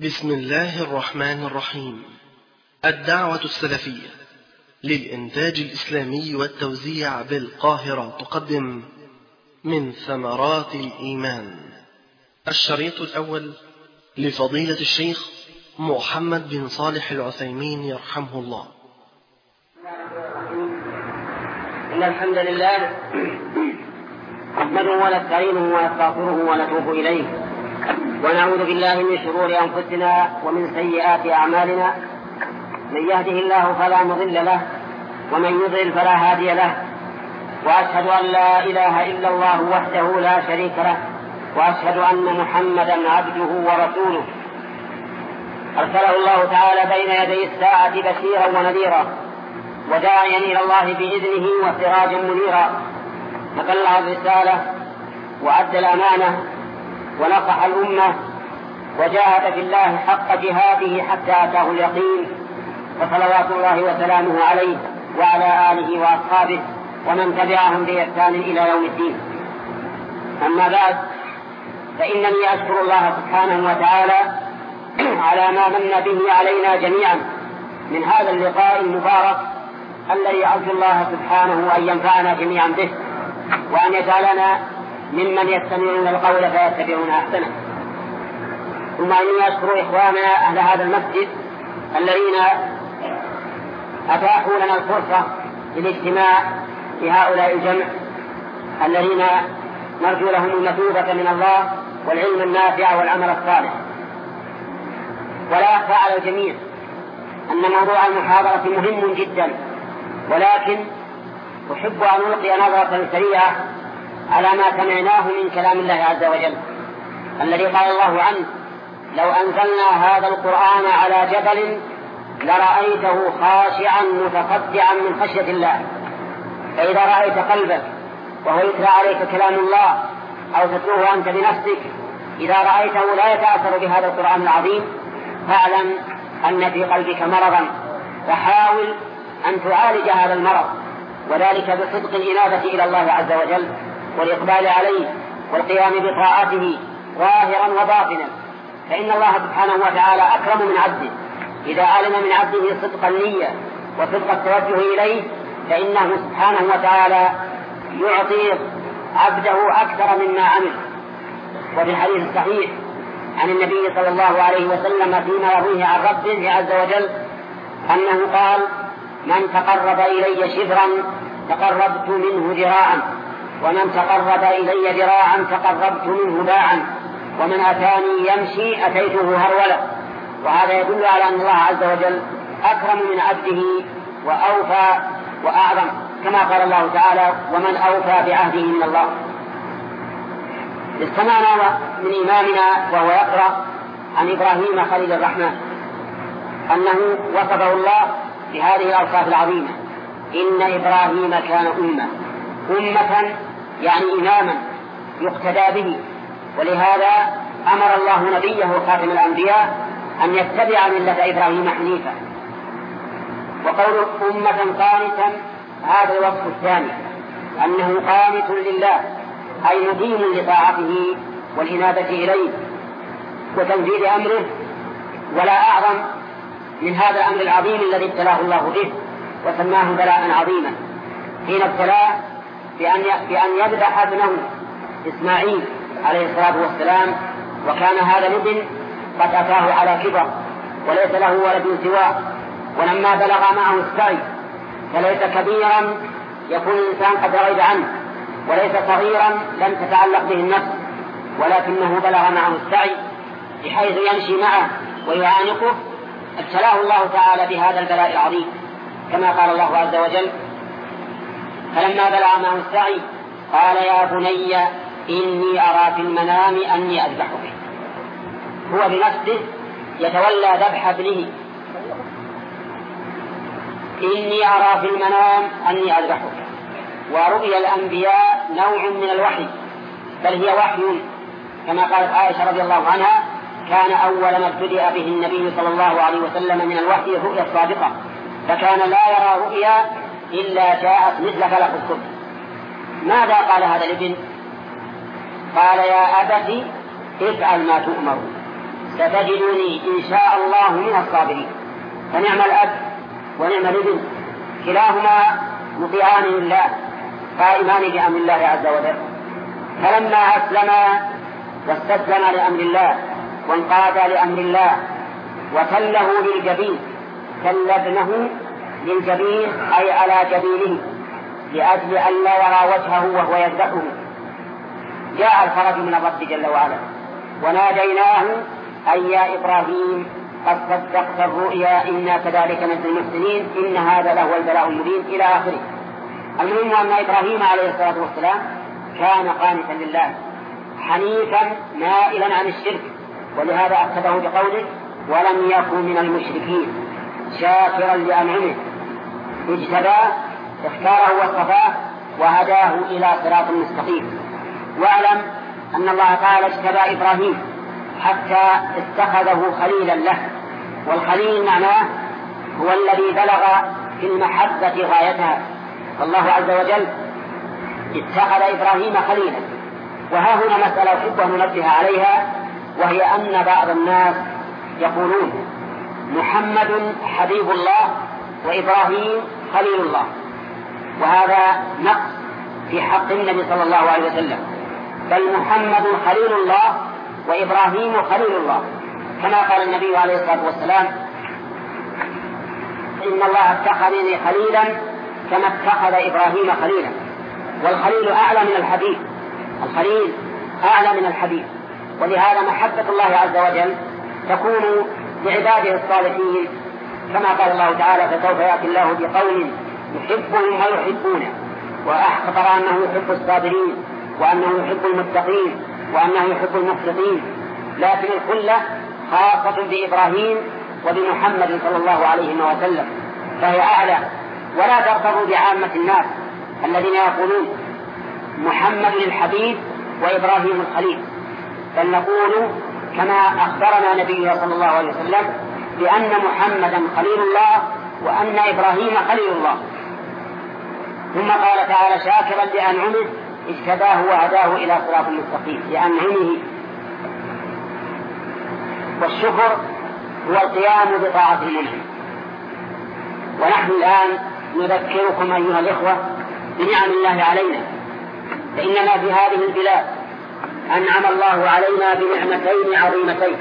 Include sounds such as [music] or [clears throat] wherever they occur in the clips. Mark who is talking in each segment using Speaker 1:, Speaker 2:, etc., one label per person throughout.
Speaker 1: بسم الله الرحمن الرحيم. الدعوة السلفية للإنتاج الإسلامي والتوزيع بالقاهرة تقدم من ثمرات الإيمان. الشريط الأول لفضيلة الشيخ محمد بن صالح العثيمين يرحمه الله.
Speaker 2: إن الحمد لله نحمده ونستعينه ونستغفره ونتوب إليه. ونعوذ بالله من شرور أنفسنا ومن سيئات أعمالنا. من يهده الله فلا مضل له ومن يضلل فلا هادي له. وأشهد أن لا إله إلا الله وحده لا شريك له وأشهد أن محمدا عبده ورسوله. أرسله الله تعالى بين يدي الساعة بشيرا ونذيرا وداعيا إلى الله بإذنه وسراجا منيرا. فبلغ الرسالة وأدى الأمانة ونصح الأمة وجاهد في الله حق جهاده حتى أتاه اليقين فصلوات الله وسلامه عليه وعلى آله وأصحابه ومن تبعهم بإحسان إلى يوم الدين. أما بعد فإنني أشكر الله سبحانه وتعالى [clears throat] على ما من به علينا جميعا من هذا اللقاء المبارك الذي أرجو الله سبحانه أن ينفعنا جميعا به وأن يجعلنا ممن يستمعون القول فيتبعون أحسنه. ثم إني أشكر إخواننا أهل هذا المسجد الذين أتاحوا لنا الفرصة للاجتماع في هؤلاء الجمع الذين نرجو لهم المثوبة من الله والعلم النافع والعمل الصالح. ولا يخفى على الجميع أن موضوع المحاضرة مهم جدا ولكن أحب أن ألقي نظرة سريعة على ما سمعناه من كلام الله عز وجل. الذي قال الله عنه لو أنزلنا هذا القرآن على جبل لرأيته خاشعا متصدعا من خشية الله. فإذا رأيت قلبك وهو يتلى عليك كلام الله أو تتلوه أنت بنفسك إذا رأيته لا يتأثر بهذا القرآن العظيم فاعلم أن في قلبك مرضا فحاول أن تعالج هذا المرض وذلك بصدق الإنابة إلى الله عز وجل. والإقبال عليه والقيام بطاعته ظاهرا وباطنا. فإن الله سبحانه وتعالى أكرم من عبده. إذا علم من عبده صدق النية وصدق التوجه إليه فإنه سبحانه وتعالى يعطي عبده أكثر مما عمل. وفي الحديث الصحيح عن النبي صلى الله عليه وسلم فيما يرويه عن ربه عز وجل أنه قال من تقرب إلي شبرا تقربت منه ذراعا. ومن تقرب إلي ذراعا تقربت منه باعا ومن أتاني يمشي أتيته هرولا وهذا يدل على أن الله عز وجل أكرم من عبده وأوفى وأعظم كما قال الله تعالى ومن أوفى بعهده من الله استمعنا من إمامنا وهو يقرأ عن إبراهيم خليل الرحمن أنه وصفه الله بهذه الأوصاف العظيمة إن إبراهيم كان أمة أمة يعني إماما يقتدى به. ولهذا أمر الله نبيه خاتم الأنبياء أن يتبع ملة إبراهيم حنيفا وقول أمة قانتا هذا الوصف الثاني أنه قانت لله أي مدين لطاعته والإنابة إليه وتنفيذ أمره. ولا أعظم من هذا الأمر العظيم الذي ابتلاه الله به وسماه بلاء عظيما حين ابتلاه بأن بأن يذبح ابنه إسماعيل عليه الصلاة والسلام وكان هذا الابن قد أتاه على كبر وليس له ولد سواه ولما بلغ معه السعي فليس كبيرا يكون الإنسان قد رغب عنه وليس صغيرا لم تتعلق به النفس ولكنه بلغ معه السعي بحيث يمشي معه ويعانقه ابتلاه الله تعالى بهذا البلاء العظيم كما قال الله عز وجل فلما بلغ معه السعي قال يا بني إني أرى في المنام أني أذبحك هو بنفسه يتولى ذبح ابنه. إني أرى في المنام أني أذبحك ورؤيا الأنبياء نوع من الوحي بل هي وحي. كما قالت عائشة رضي الله عنها كان أول ما ابتدأ به النبي صلى الله عليه وسلم من الوحي الرؤيا الصادقة فكان لا يرى رؤيا إلا جاءت مثل فلق الصبح ماذا قال هذا الابن؟ قال يا أبت افعل ما تؤمر. ستجدني إن شاء الله من الصابرين. فنعم الأب ونعم الابن. كلاهما مطيعان لله قائمان بأمر الله عز وجل. فلما أسلم واستسلم لأمر الله وانقاد لأمر الله وتله للجبين تل ابنه للجبين أي على جبينه لأجل ألا يرى وجهه وهو يذبحه. جاء الفرج من الرب جل وعلا. وناديناه أي يا إبراهيم قد صدقت الرؤيا إنا كذلك نجزي المحسنين إن هذا لهو البلاء المبين إلى آخره. المهم أن إبراهيم عليه الصلاة والسلام كان قانتا لله حنيفا مائلا عن الشرك. ولهذا أكده بقوله ولم يكن من المشركين. شاكرا لأنعمه. اجتباه اختاره واصطفاه وهداه إلى صراط مستقيم. واعلم أن الله تعالى اجتبى إبراهيم حتى اتخذه خليلا له. والخليل معناه هو الذي بلغ في المحبة غايتها. فالله عز وجل اتخذ إبراهيم خليلا. وها هنا مسألة أحب أن ننبه عليها وهي أن بعض الناس يقولون محمد حبيب الله وإبراهيم خليل الله. وهذا نقص في حق النبي صلى الله عليه وسلم. بل محمد خليل الله وإبراهيم خليل الله. كما قال النبي عليه الصلاة والسلام إن الله اتخذني خليلا كما اتخذ إبراهيم خليلا. والخليل أعلى من الحبيب. الخليل أعلى من الحبيب. ولهذا محبة الله عز وجل تكون لعباده الصالحين كما قال الله تعالى فسوف يأتي الله بقوم يحبهم ويحبونه. وأخبر أنه يحب الصابرين وأنه يحب المتقين وأنه يحب المقسطين لكن الخلة خاصة بإبراهيم وبمحمد صلى الله عليه وسلم. فهي أعلى. ولا تغتروا بعامة الناس الذين يقولون محمد الحبيب وإبراهيم الخليل. بل نقول كما أخبرنا نبينا صلى الله عليه وسلم بأن محمدا خليل الله وأن إبراهيم خليل الله. ثم قال تعالى شاكرا لأنعمه اجتباه وهداه إلى صراط مستقيم لأنعمه. والشكر هو القيام بطاعة المنعم. ونحن الآن نذكركم أيها الإخوة بنعم الله علينا فإننا في هذه البلاد أنعم الله علينا بنعمتين عظيمتين.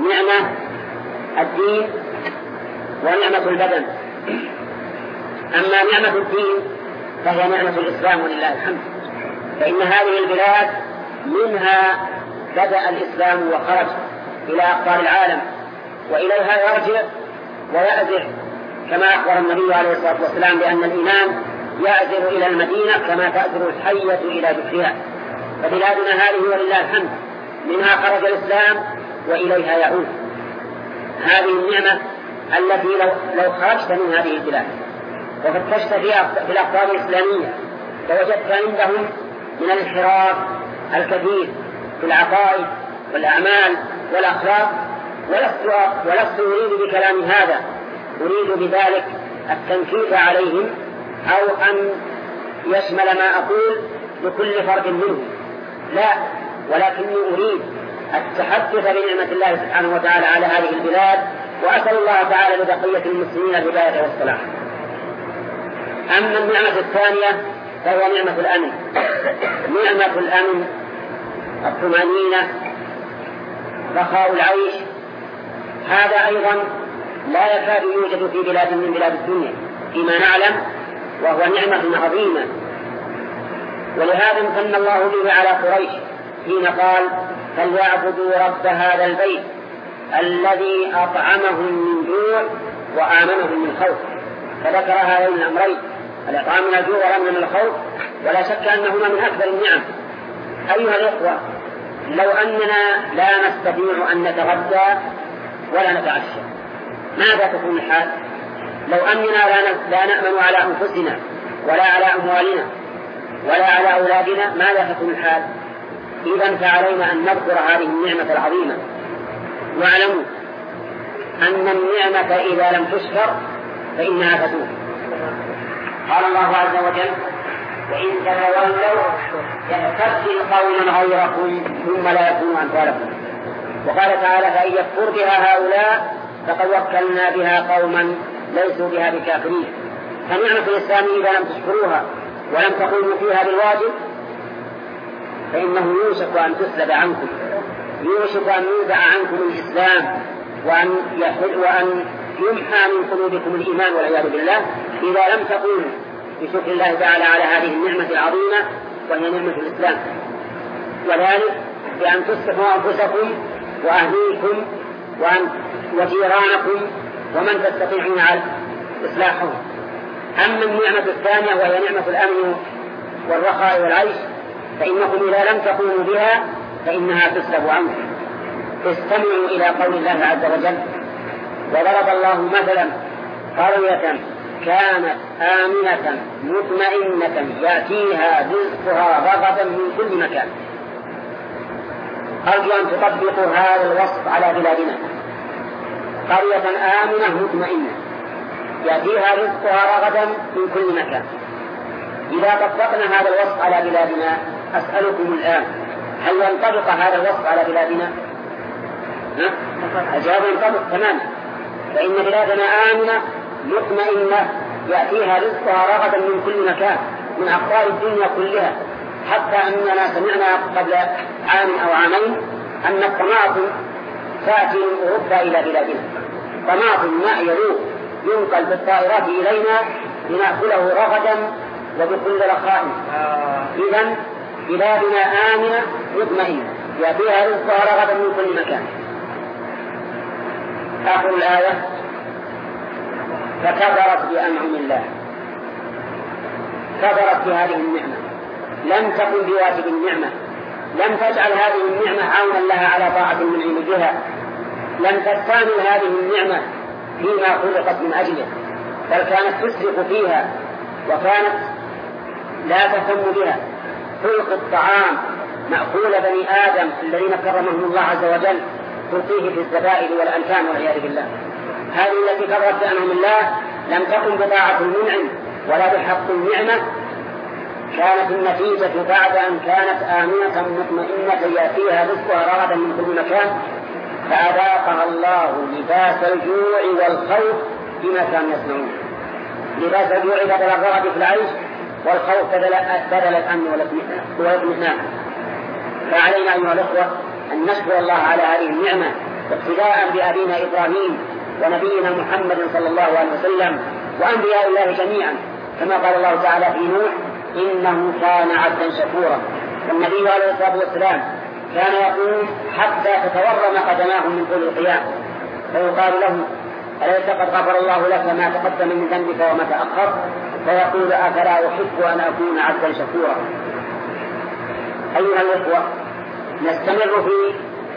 Speaker 2: نعمة الدين ونعمة البدن. أما نعمة الدين فهي نعمة الإسلام ولله الحمد. فإن هذه البلاد منها بدأ الإسلام وخرج إلى أقطار العالم وإليها يرجع ويأزر كما أخبر النبي عليه الصلاة والسلام بأن الإمام يأزر إلى المدينة كما تأزر الحية إلى ذكرها. فبلادنا هذه ولله الحمد. منها خرج الإسلام وإليها يعود. هذه النعمة التي لو, لو خرجت من هذه البلاد وفتشت في الأقطار الإسلامية فوجدت عندهم من الانحراف الكثير في العقائد والأعمال والأخلاق. ولست ولست أريد بكلام هذا أريد بذلك التنكيس عليهم أو أن يشمل ما أقول لكل فرد منهم. لا ولكني أريد التحدث بنعمة الله سبحانه وتعالى على هذه البلاد وأسأل الله تعالى لبقية المسلمين الهداية والصلاح أما النعمة الثانية فهو نعمة الأمن. نعمة الأمن الطمأنينة رخاء العيش. هذا أيضا لا يكاد يوجد في بلاد من بلاد الدنيا فيما نعلم وهو نعمة عظيمة. ولهذا امتن الله به على قريش حين قال فليعبدوا رب هذا البيت الذي أطعمهم من جوع وآمنهم من خوف فذكر هذين الأمرين الإطعام من الجوع والأمن من الخوف ولا شك أنهما من أكبر النعم أيها الإخوة لو أننا لا نستطيع أن نتغدى ولا نتعشى ماذا تكون الحال؟ لو أننا لا نأمن على أنفسنا ولا على أموالنا ولا على أولادنا ماذا تكون الحال؟ إذا فعلينا أن نذكر هذه النعمة العظيمة. واعلموا أن النعمة إذا لم تشكر فإنها تدوم قال الله عز وجل وإن تتولوا يستبدل قوما غيركم ثم لا يكونوا أمثالكم. وقال تعالى فإن يكفر بها هؤلاء فقد وكلنا بها قوما ليسوا بها بكافرين. فنعمة الإسلام إذا لم تشكروها ولم تقوموا فيها بالواجب فإنه يوشك أن تسلب عنكم يوشك أن ينزع عنكم الإسلام وأن يحل وأن يمحى من قلوبكم الإيمان والعياذ بالله. إذا لم تقوموا بشكر الله تعالى على هذه النعمة العظيمة وهي نعمة الإسلام. وذلك بأن تصلحوا أنفسكم وأهليكم وأن وجيرانكم ومن تستطيعون على إصلاحهم. أما النعمة الثانية وهي نعمة الأمن والرخاء والعيش فإنكم إذا لم تقوموا بها فإنها تسلب عنكم استمعوا إلى قول الله عز وجل وضرب الله مثلا قرية كانت آمنة مطمئنة يأتيها رزقها رغدا من كل مكان. أرجو أن تطبقوا هذا الوصف على بلادنا. قرية آمنة مطمئنة يأتيها رزقها رغدا من كل مكان. إذا طبقنا هذا الوصف على بلادنا أسألكم الآن هل ينطبق هذا الوصف على بلادنا؟ الجواب ينطبق تماما فإن بلادنا آمنة مطمئنة يأتيها رزقها رغدا من كل مكان من أقطار الدنيا كلها. حتى أننا سمعنا قبل عام أو عامين أن الطماطم تأتي من أوروبا إلى بلادنا. طماطم ماء يذوب ينقل بالطائرات إلينا لنأكله رغدا وبكل رخاء إذا بلادنا آمنة مطمئنة. يأتيها رزقها رغدا من كل مكان. آخر الآية. فكفرت بأنعم الله. كفرت بهذه النعمة. لم تكن بواجب النعمة. لم تجعل هذه النعمة عونا لها على طاعة المنعم بها لم تستعمل هذه النعمة فيما خلقت من أجله. بل كانت تسرق فيها وكانت لا تهتم بها. خلق الطعام مأكول بني آدم الذين كرمهم الله عز وجل تلقيه في الزبائن والأنكام والعياذ بالله. هذه التي كفرت بأنهم الله لم تكن بطاعة المنعم ولا بحق النعمة. كانت النتيجة بعد أن كانت آمنة مطمئنة يأتيها رزقها رغدا من كل مكان فأذاقها الله لباس الجوع والخوف بما كانوا يصنعون. لباس الجوع بدل الرغد في العيش والخوف بدل بدل الأمن والإطمئنان. فعلينا أيها الأخوة أن نشكر الله على هذه النعمة اقتداء بأبينا إبراهيم ونبينا محمد صلى الله عليه وسلم وأنبياء الله جميعا. كما قال الله تعالى في نوح إنه كان عبدا شكورا. والنبي عليه الصلاة والسلام كان يقول حتى تتورم قدماه من طول القيام فيقال له أليس قد غفر الله لك ما تقدم من ذنبك وما تأخر؟ فيقول أفلا أحب أن أكون عبدا شكورا. أيها الإخوة نستمر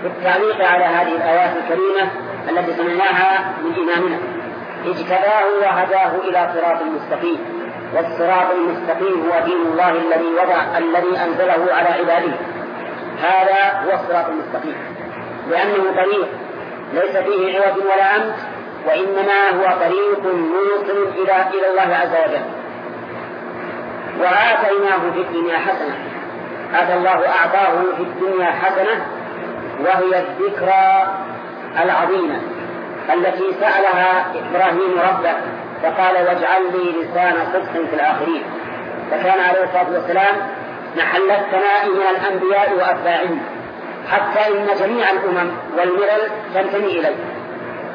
Speaker 2: في التعليق على هذه الآيات الكريمة التي سمعناها من إمامنا. اجتباه وهداه إلى صراط مستقيم. والصراط المستقيم هو دين الله الذي وضع الذي أنزله على عباده. هذا هو الصراط المستقيم. لأنه طريق ليس فيه عوج ولا أمت وإنما هو طريق موصل إلى إلى الله عز وجل. وآتيناه في الدنيا حسنة. هذا الله أعطاه في الدنيا حسنة وهي الذكرى العظيمة التي سألها إبراهيم ربه فقال واجعل لي لسان صدق في الآخرين. فكان عليه الصلاة والسلام محل الثناء من الأنبياء وأتباعهم حتى إن جميع الأمم والملل تنتمي إليه.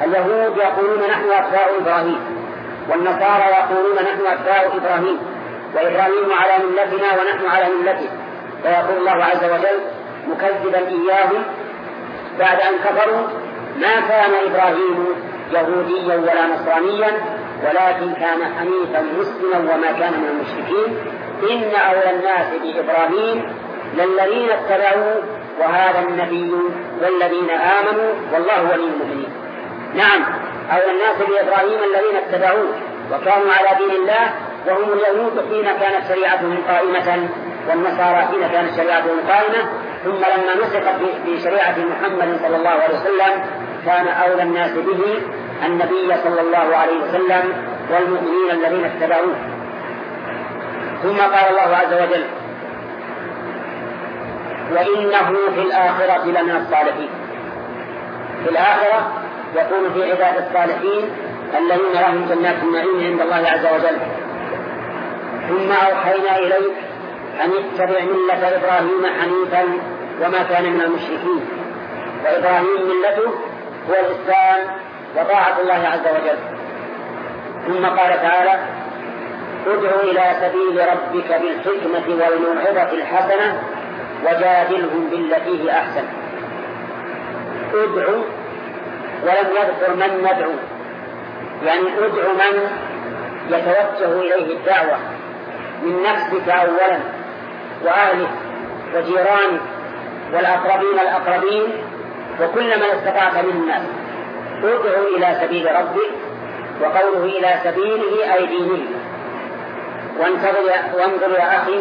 Speaker 2: اليهود يقولون نحن أتباع إبراهيم والنصارى يقولون نحن أتباع إبراهيم وإبراهيم على ملتنا ونحن على ملته. فيقول الله عز وجل مكذبا إياهم بعد أن كفروا ما كان إبراهيم يهوديا ولا نصرانيا ولكن كان حنيفا مسلما وما كان من المشركين. إن أولى الناس بإبراهيم للذين اتبعوا وهذا النبي والذين آمنوا والله ولي المؤمنين. نعم. أولى الناس بإبراهيم الذين اتبعوه وكانوا على دين الله وهم اليهود حين كانت شريعتهم قائمة والنصارى حين كانت شريعتهم قائمة. ثم لما نسقت بشريعة محمد صلى الله عليه وسلم كان أولى الناس به النبي صلى الله عليه وسلم والمؤمنين الذين اتبعوه. ثم قال الله عز وجل وإنه في الآخرة لمن الصالحين. في الآخرة يكون في عباد الصالحين الذين لهم جنات النعيم عند الله عز وجل. ثم أوحينا إليك أن اتبع ملة إبراهيم حنيفا وما كان من المشركين. وإبراهيم ملته هو الإسلام وطاعة الله عز وجل. ثم قال تعالى ادع إلى سبيل ربك بالحكمة والموعظة الحسنة وجادلهم بالتي هي أحسن. ادعو ولم يذكر من ندعو. يعني ادعو من يتوجه إليه الدعوة من نفسك أولا وأهلك وجيرانك والأقربين الأقربين وكل من استطعت من الناس. ادعو إلى سبيل ربك وقوله إلى سبيله أي دينه. وانتظر وانظر يا أخي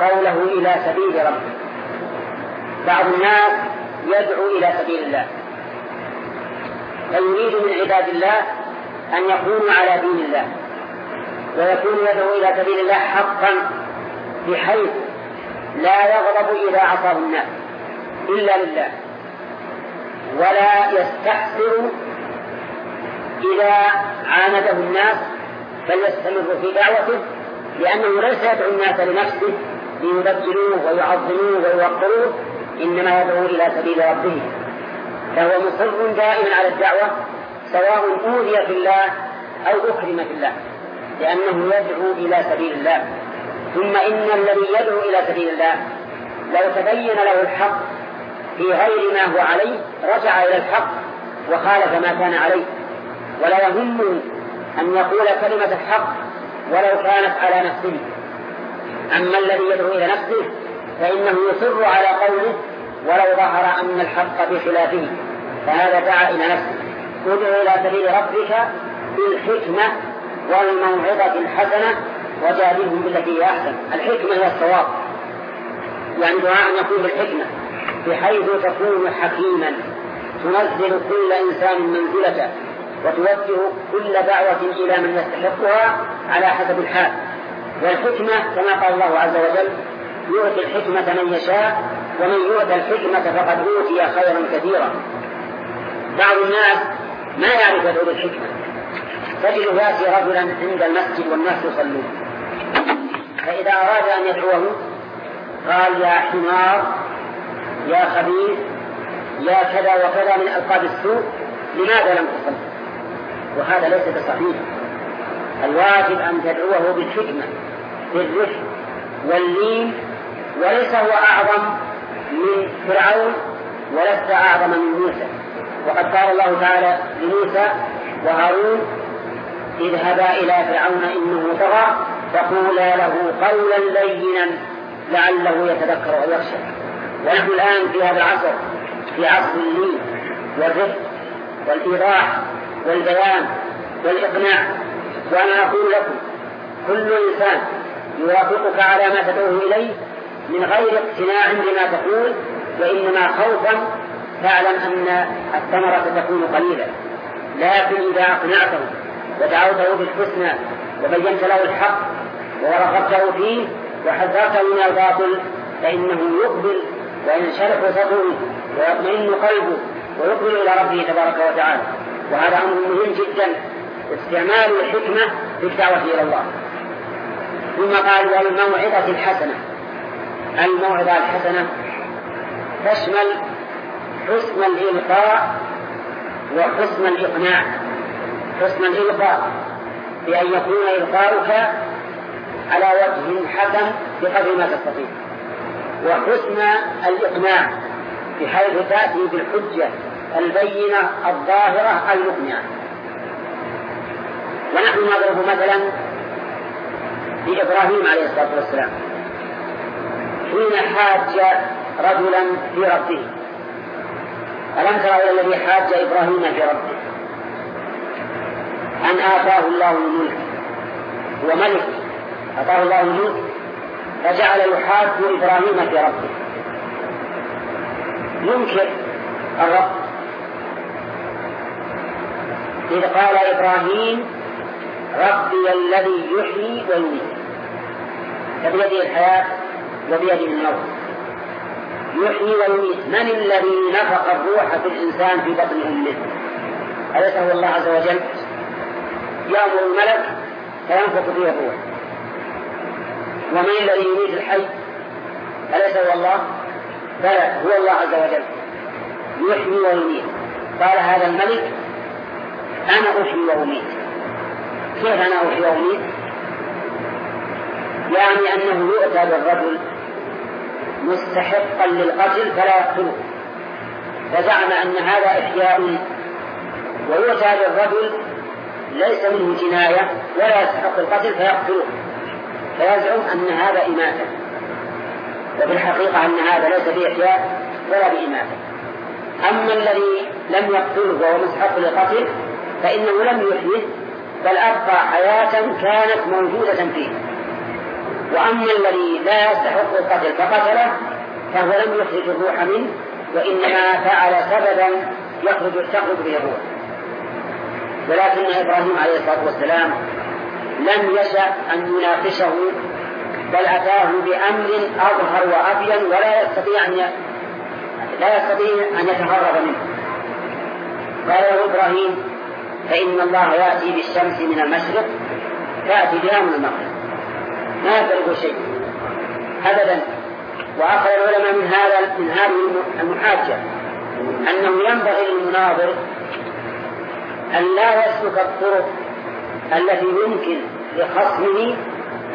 Speaker 2: قوله إلى سبيل ربك. بعض الناس يدعو إلى سبيل الله. فيريد من عباد الله أن يكونوا على دين الله ويكون يدعو إلى سبيل الله حقا بحيث لا يغضب إذا عصاه الناس إلا لله. ولا يستحسر إذا عانده الناس فليستمر في دعوته لأنه ليس يدعو الناس لنفسه ليبجلوه ويعظموه ويوقروه إنما يدعو إلى سبيل ربه. فهو مصر دائما على الدعوة سواء أوذي في الله أو أكرم في الله لأنه يدعو إلى سبيل الله. ثم إن الذي يدعو إلى سبيل الله لو تبين له الحق في غير ما هو عليه رجع إلى الحق وخالف ما كان عليه. ولا يهمه أن يقول كلمة الحق ولو كانت على نفسه. أما الذي يدعو إلى نفسه فإنه يصر على قوله ولو ظهر أن الحق بخلافه. فهذا دعا إلى نفسه. ادعو إلى سبيل ربك بالحكمة والموعظة الحسنة وجادلهم بالتي هي أحسن. الحكمة هي الصواب. يعني دعاء يكون بالحكمة. بحيث تكون حكيما. تنزل كل إنسان منزلته وتوجه كل دعوة إلى من يستحقها على حسب الحال. والحكمة كما قال الله عز وجل يؤتي الحكمة من يشاء ومن يؤتى الحكمة فقد أوتي خيرا كثيرا. بعض الناس ما يعرف يدعو بالحكمة. تجد يأتي رجلا عند المسجد والناس يصلون. فإذا أراد أن يدعوه قال يا حمار يا خبيث يا كذا وكذا من ألقاب السوء لماذا لم تصل؟ وهذا ليس بصحيح. الواجب أن تدعوه بالحكمة بالرفق واللين وليس هو أعظم من فرعون ولست أعظم من موسى. وقد قال الله تعالى لموسى وهارون اذهبا إلى فرعون إنه طغى فقولا له قولا لينا لعله يتذكر أو يخشى. ونحن الآن في هذا العصر في عصر اللين والرفق والإيضاح والبيان والإقناع. وأنا أقول لكم كل إنسان يوافقك على ما تدعوه إليه من غير اقتناع بما تقول وإنما خوفا تعلم أن الثمرة تكون قليلة. لكن إذا أقنعته ودعوته بالحسنى وبينت له الحق ورغبته فيه وحذرته من الباطل فإنه يقبل وينشرح صدره ويطمئن قلبه ويقبل إلى ربه تبارك وتعالى. وهذا أمر مهم جدا استعمال الحكمة في الدعوة إلى الله. ثم قال والموعظة الحسنة. الموعظة الحسنة تشمل حسن الإلقاء وحسن الإقناع. حسن الإلقاء. بأن يكون إلقاؤك على وجه حسن بقدر ما تستطيع. وحسن الإقناع بحيث تأتي بالحجة البينة الظاهرة المقنعة. ونحن نضرب مثلا بإبراهيم عليه الصلاة والسلام. حين حاج رجلا في ربه. ألم ترى إلى الذي حاج إبراهيم في ربه؟ أن آتاه الله الملك هو ملك آتاه الله الملك فجعل يحاج إبراهيم في ربه. ينكر الرب. إذ قال إبراهيم ربي الذي يحيي ويميت. فبيده الحياة وبيده الموت يحيي ويميت من الذي نفخ الروح في الإنسان في بطن أمه. أليس هو الله عز وجل؟ يأمر الملك فينفخ فيه الروح. ومن الذي يميت الحي؟ أليس هو الله؟ بلى هو الله عز وجل. يحيي ويميت. قال هذا الملك أنا أحيي وأميت. كيف أنا أحيي وأميت؟ يعني أنه يؤتى بالرجل مستحقا للقتل فلا يقتله فزعم أن هذا إحياء ويؤتى بالرجل ليس منه جناية ولا يستحق القتل فيقتله. فيزعم أن هذا إماتة. وفي الحقيقة أن هذا ليس بإحياء ولا بإماتة. أما الذي لم يقتله وهو مستحق للقتل فإنه لم يحييه بل أبقى حياة كانت موجودة فيه. وأما الذي لا يستحق القتل فقتله فهو لم يخرج الروح منه وإنما فعل سببا يخرج تخرج به الروح ولكن إبراهيم عليه الصلاة والسلام لم يشأ أن يناقشه بل أتاه بأمر أظهر وأبين ولا يستطيع أن لا يستطيع أن يتهرب منه. قال له إبراهيم فإن الله يأتي بالشمس من المشرق تأتي بها من المغرب. ما يفرق شيء. أبدا. وأخذ العلماء من هذا من هذه المحاجة. أنه ينبغي للمناظر أن لا يسلك الطرق التي يمكن لخصمه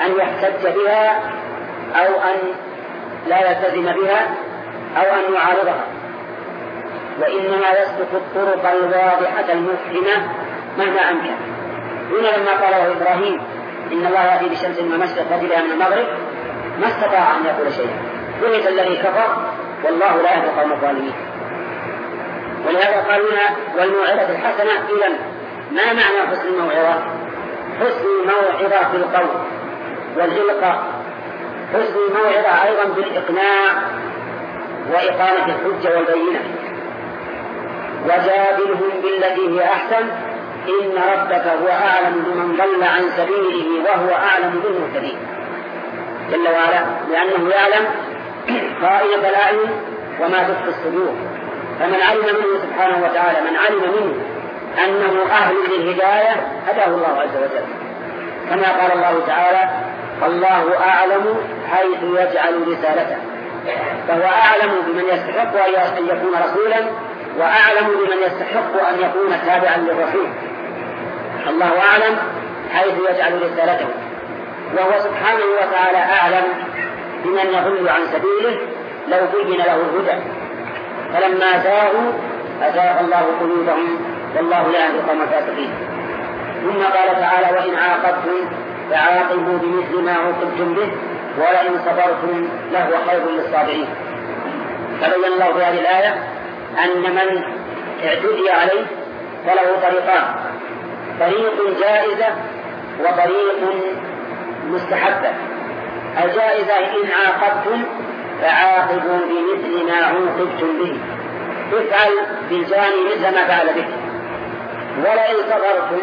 Speaker 2: أن يحتج بها أو أن لا يلتزم بها أو أن يعارضها. وإنما يسلك الطرق الواضحة المفهمة مهما أمكن. هنا لما قاله إبراهيم إن الله يأتي بالشمس من المشرق فجرها من المغرب ما استطاع أن يقول شيئا. بهت الذي كفر والله لا يهدي قوم الظالمين. ولهذا قال هنا والموعظة الحسنة إذا ما معنى حسن الموعظة؟ حسن الموعظة في القول والإلقاء حسن الموعظة أيضا بالإقناع وإقامة الحجة والبينة. وجادلهم بالتي هي أحسن إن ربك هو أعلم بمن ضل عن سبيله وهو أعلم بالمهتدين. جل وعلا لأنه يعلم خائنة الأعين وما تخفي الصدور. فمن علم منه سبحانه وتعالى من علم منه أنه أهل للهداية هداه الله عز وجل. كما قال الله تعالى الله أعلم حيث يجعل رسالته فهو أعلم بمن يستحق أن يكون رسولا وأعلم بمن يستحق أن يكون تابعا للرسول. الله أعلم حيث يجعل رسالته وهو سبحانه وتعالى أعلم بمن يضل عن سبيله لو بين له الهدى. فلما زاغوا أزاغ الله قلوبهم والله لا يهدي القوم الفاسقين. ثم قال تعالى وإن عاقبتم فعاقبوا بمثل ما عوقبتم به ولئن صبرتم لهو خير للصابرين. فبين الله في هذه الآية أن من اعتدي عليه فله طريقان. طريق جائزة وطريق مستحبة. الجائزة إن عاقبتم فعاقبوا بمثل ما عوقبتم به. افعل بالجاني مثل ما فعل به. ولئن صبرتم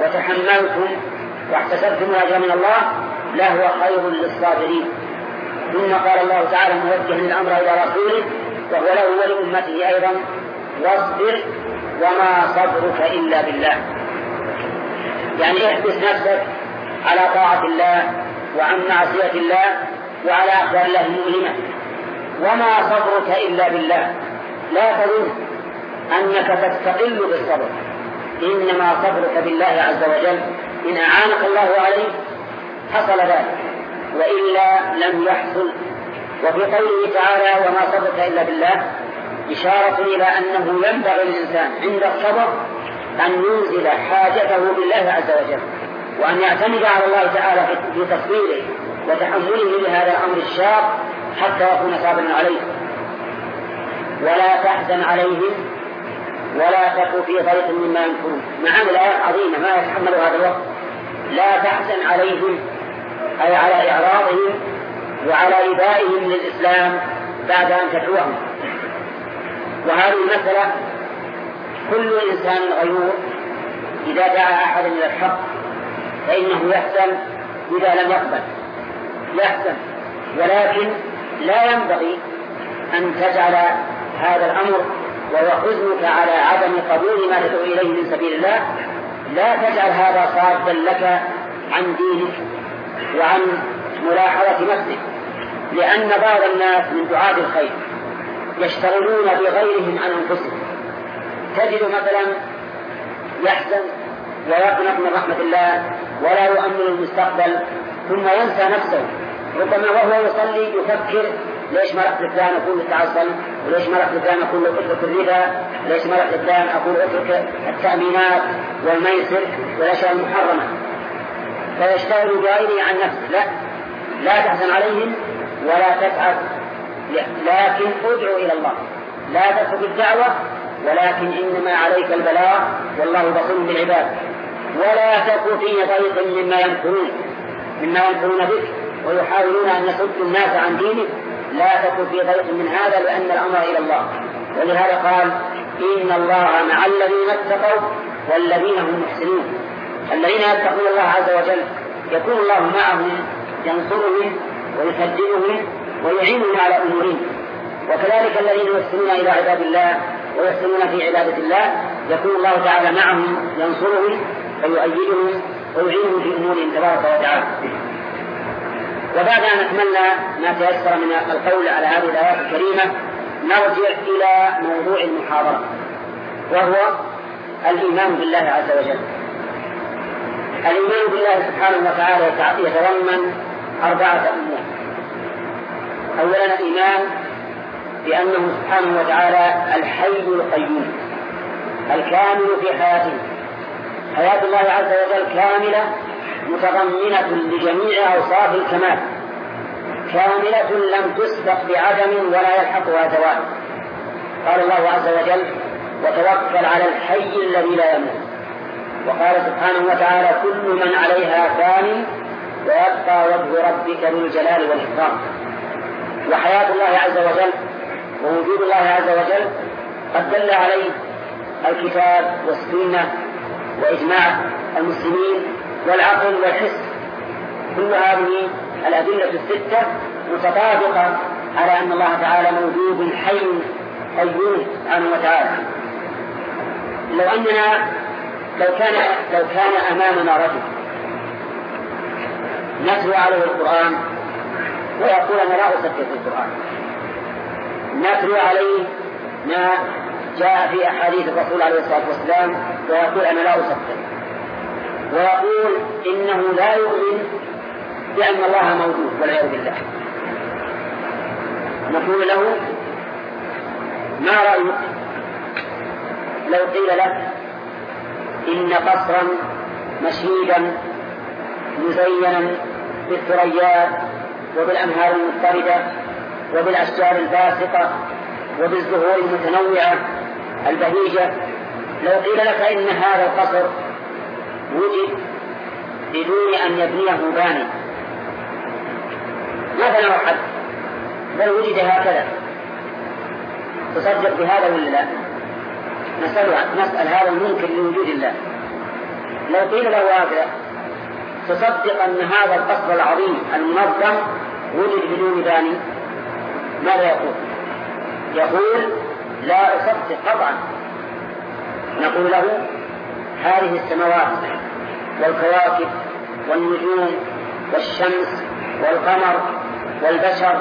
Speaker 2: وتحملتم واحتسبتم الاجر من الله لهو خير للصابرين. ثم قال الله تعالى موجها الامر إلى رسوله وهو له ولأمته أيضا واصبر وما صبرك إلا بالله. يعني احبس نفسك على طاعة الله وعن معصية الله وعلى أخبار الله المؤلمة. وما صبرك إلا بالله. لا تظن أنك تستقل بالصبر. إنما صبرك بالله عز وجل. إن أعانك الله عليه حصل ذلك. وإلا لم يحصل. وفي قوله تعالى وما صبرك إلا بالله إشارة إلى أنه ينبغي للإنسان عند الصبر أن ينزل حاجته بالله عز وجل وأن يعتمد على الله تعالى في تصويره وتحمله لهذا الأمر الشاق حتى يكون صابرا عليه. ولا تحزن عليهم ولا تك في ضيق مما ينكرون معاني الآية عظيمة ما يتحمل هذا الوقت. لا تحزن عليهم أي على إعراضهم وعلى إبائهم للإسلام بعد أن تدعوهم. وهذه المسألة كل إنسان غيور إذا دعا أحدا إلى الحق فإنه يحزن إذا لم يقبل. يحزن ولكن لا ينبغي أن تجعل هذا الأمر وهو حزنك على عدم قبول ما تدعو إليه من سبيل الله لا تجعل هذا صادا لك عن دينك وعن ملاحظة نفسك. لأن بعض الناس من دعاة الخير يشتغلون بغيرهم عن أنفسهم. تجد مثلا يحزن ويقنط من رحمة الله ولا يؤمن المستقبل ثم ينسى نفسه. ربما وهو يصلي يفكر ليش ما رحت لفلان أقول تعال وليش ما رحت لفلان أقول أترك الربا؟ ليش ما رحت لفلان أقول أترك التأمينات والميسر والأشياء المحرمة؟ فيشتغل بغيره عن نفسه. لا لا تحزن عليهم ولا تتعب. لكن ادعو إلى الله. لا تترك الدعوة ولكن إنما عليك البلاغ والله بصير بالعباد. ولا تك في ضيق مما يمكرون مما يمكرون بك ويحاولون أن يصدوا الناس عن دينك. لا تكن في ضيق من هذا لأن الأمر إلى الله. ولهذا قال إن الله مع الذين اتقوا والذين هم محسنون. الذين يتقون الله عز وجل يكون الله معهم ينصرهم ويسددهم ويعينهم على أمورهم. وكذلك الذين يحسنون إلى عباد الله ويحسنون في عبادة الله يكون الله تعالى معهم ينصرهم ويؤيدهم ويعينهم في أمورهم تبارك وتعالى. وبعد أن أكملنا ما تيسر من القول على هذه الآيات الكريمة نرجع إلى موضوع المحاضرة وهو الإيمان بالله عز وجل. الإيمان بالله سبحانه وتعالى يتضمن أربعة أمور. أولا الإيمان بأنه سبحانه وتعالى الحي القيوم الكامل في حياته. حياة الله عز وجل كاملة متضمنة لجميع أوصاف الكمال. كاملة لم تسبق بعدم ولا يلحقها زوال قال الله عز وجل وتوكل على الحي الذي لا يموت وقال سبحانه وتعالى كل من عليها فان ويبقى وجه ربك ذو الجلال والإكرام وحياة الله عز وجل ووجود الله عز وجل قد دل عليه الكتاب والسنة وإجماع المسلمين والعقل والحس. كل هذه الأدلة الستة متطابقة على أن الله تعالى موجود حي قيوم سبحانه وتعالى. لو أننا لو كان لو كان أمامنا رجل نتلو عليه القرآن ويقول أنا لا أصدق القرآن. نتلو عليه ما جاء في أحاديث الرسول عليه الصلاة والسلام ويقول أنا لا أصدق. ويقول إنه لا يؤمن بأن الله موجود والعياذ بالله. نقول له ما رأيك؟ لو قيل لك إن قصرا مشيدا مزينا بالثريات وبالأنهار المضطردة وبالأشجار الباسقة وبالزهور المتنوعة البهيجة. لو قيل لك إن هذا القصر وجد بدون أن يبنيه باني. ما بناه حد بل وجد هكذا. تصدق بهذا ولا لا؟ نسأل نسأل هذا المنكر لوجود الله. لو قيل له هذا تصدق أن هذا القصر العظيم المنظم وجد بدون باني؟ ماذا يقول؟ يقول لا أصدق قطعا نقول له هذه السماوات والكواكب والنجوم والشمس والقمر والبشر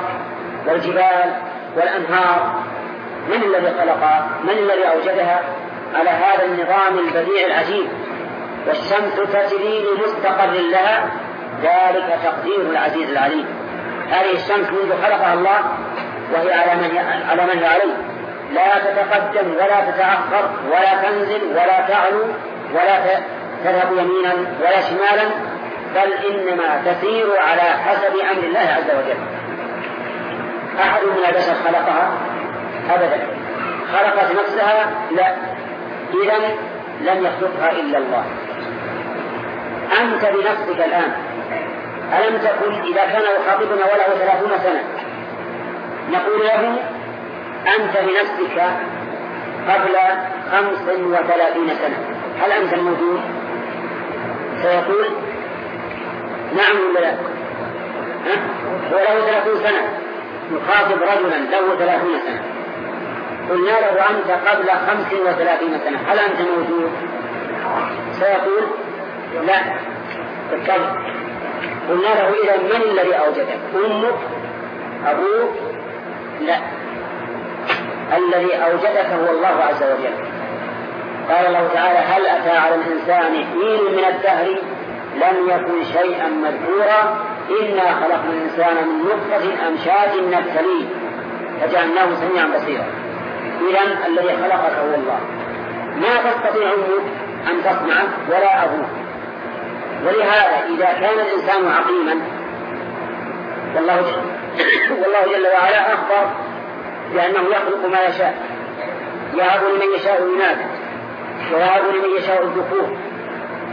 Speaker 2: والجبال والأنهار. من الذي خلقها؟ من الذي أوجدها؟ على هذا النظام البديع العجيب. والشمس تجري لمستقر لها. ذلك تقدير العزيز العليم. هذه الشمس منذ خلقها الله وهي على من على من عليه لا تتقدم ولا تتأخر ولا تنزل ولا تعلو ولا تذهب يمينا ولا شمالا بل إنما تسير على حسب أمر الله عز وجل. أحد من البشر خلقها؟ أبدا. خلقت نفسها؟ لا. إذا لم يخلقها إلا الله. أنت بنفسك الآن. ألم تكن إذا كان يخاطبنا وله ثلاثون سنة؟ نقول له أنت بنفسك قبل خمس وثلاثين سنة هل أنت الموجود؟ سيقول نعم ولا لا؟ وله ثلاثون سنة نخاطب رجلا له ثلاثين سنة قلنا له أنت قبل خمس وثلاثين سنة هل أنت موجود؟ سيقول لا بالكذب قلنا له إذا من الذي أوجدك؟ أمك؟ أبوك؟ لا. الذي أوجدك هو الله عز وجل. قال الله تعالى هل أتى على الإنسان حين من الدهر لم يكن شيئا مذكورا إنا خلقنا الإنسان من نطفة أمشاج نبتليه. فجعلناه سميعا بصيرا. إذا الذي خلقك هو الله. ما تستطيع أمك أن تصنعه ولا أبوك ولهذا إذا كان الإنسان عقيما والله والله جل وعلا أخبر بأنه يخلق ما يشاء. يهب لمن يشاء إناثا. ويهب لمن يشاء الذكور.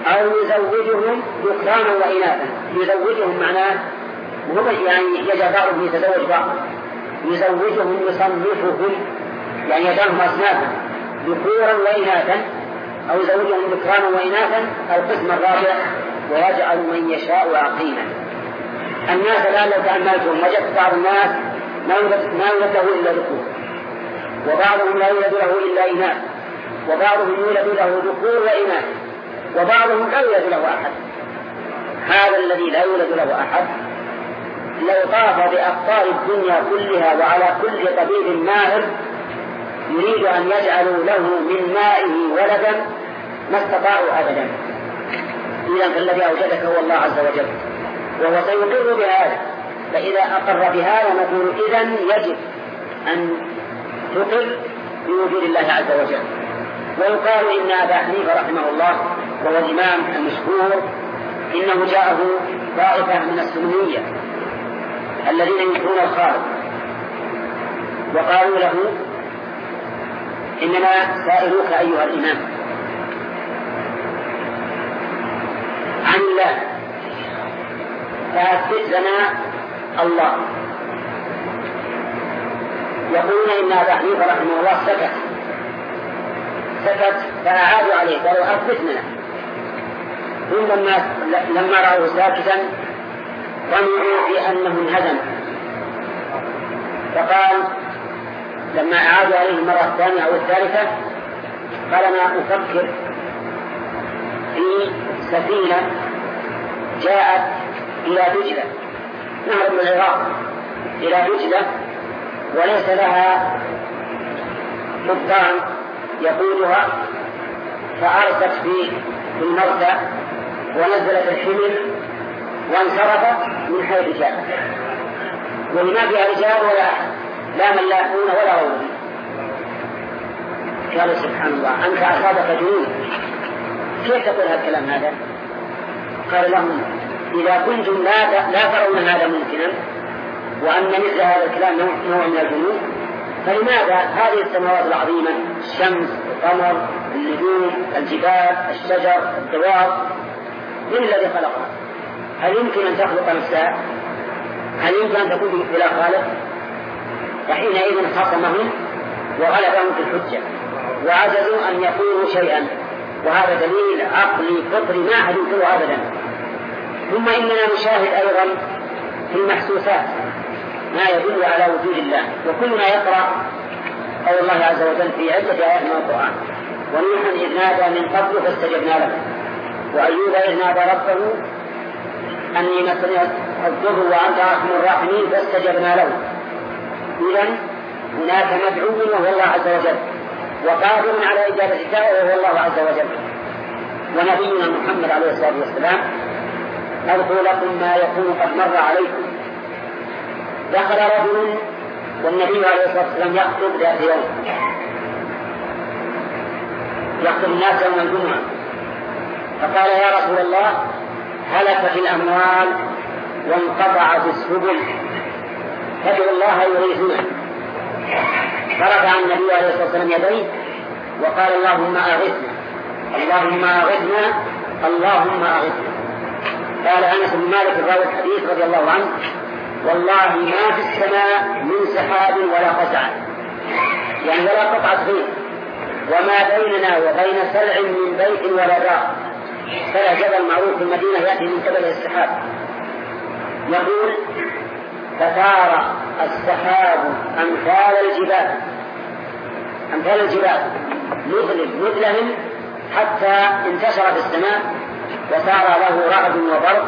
Speaker 2: أو يزوجهم ذكرانا وإناثا. يزوجهم معناه يعني يجعل بعضهم يتزوج بعض يزوجهم يصنفهم. يعني يجعلهم أصنافا. ذكورا وإناثا. أو يزوجهم ذكرانا وإناثا. القسم الرابع. ويجعل من يشاء عقيما. الناس الآن لو تأملتهم وجدت بعض الناس ما يولد ما له إلا ذكور وبعضهم لا يولد له إلا إناث وبعضهم يولد له ذكور وإناث وبعضهم لا يولد له أحد. هذا الذي لا يولد له أحد لو طاف بأقطار الدنيا كلها وعلى كل طبيب ماهر يريد أن يجعلوا له من مائه ولدا ما استطاعوا أبدا. إذا فالذي أوجدك هو الله عز وجل. وهو سيقر بهذا. فإذا أقر بهذا نقول إذا يجب أن تقر بوجود الله عز وجل. ويقال إن أبا حنيفة رحمه الله وهو الإمام المشهور إنه جاءه طائفة من السنية الذين ينكرون الخالق وقالوا له إننا سائلوك أيها الإمام. عن الله. فأثبت لنا الله. يقولون إن أبا حنيفة رحمه الله سكت. سكت فأعادوا عليه قالوا أثبت لنا ثم لما لما رأوه ساكتا طمعوا بأنه انهزم. فقال لما أعادوا عليه المرة الثانية أو الثالثة قال أنا أفكر في سفينة جاءت إلى دجلة نهر من العراق. إلى دجلة وليس لها قبطان يقودها. فأرست في المرسى ونزلت الحمل وانصرفت من حيث جاءت وما فيها رجال ولا لا ملاحون ولا غيرهم. قالوا سبحان الله أنت أصابك جنون. كيف تقول هذا الكلام هذا؟ قال لهم إذا كنتم لا لا ترون هذا ممكنا وأن مثل هذا الكلام نوع من الجنون فلماذا هذه السماوات العظيمة الشمس القمر النجوم الجبال الشجر الدواب من الذي خلقها؟ هل يمكن أن تخلق نفسها؟ هل يمكن أن تكون بلا خالق؟ فحينئذ خصمهم وغلبهم في الحجة وعجزوا أن يقولوا شيئا وهذا دليل عقلي فطري ما أحد ينكره أبدا ثم إننا نشاهد أيضا في المحسوسات ما يدل على وجود الله. وكلنا يقرأ قول الله عز وجل في عدة آيات من القرآن. ونوحا إذ نادى من قبل فاستجبنا له. وأيوب إذ نادى ربه أني مسني الضر وأنت أرحم الراحمين فاستجبنا له. إذا هناك مدعو وهو الله عز وجل. وقادر على إجابة الدعوة وهو الله عز وجل. ونبينا محمد عليه الصلاة والسلام أذكر لكم ما يكون قد مر عليكم. دخل رجل والنبي عليه الصلاة والسلام يخطب ذات يوم. يخطب الناس يوم الجمعة. فقال يا رسول الله هلكت الأموال وانقطعت السبل فادعوا الله يغيثنا فرفع النبي عليه الصلاة والسلام يديه وقال اللهم أغثنا. اللهم أغثنا. اللهم أغثنا. قال أنس بن مالك الراوي الحديث رضي الله عنه والله ما في السماء من سحاب ولا قزع يعني ولا قطعة غير وما بيننا وبين سلع من بيت ولا دار. فلا جبل معروف في المدينة يأتي من قبل السحاب. يقول فصار السحاب أمثال الجبال. أمثال الجبال. مظلم مظلم حتى انتشر في السماء. وصار له رعد وبرق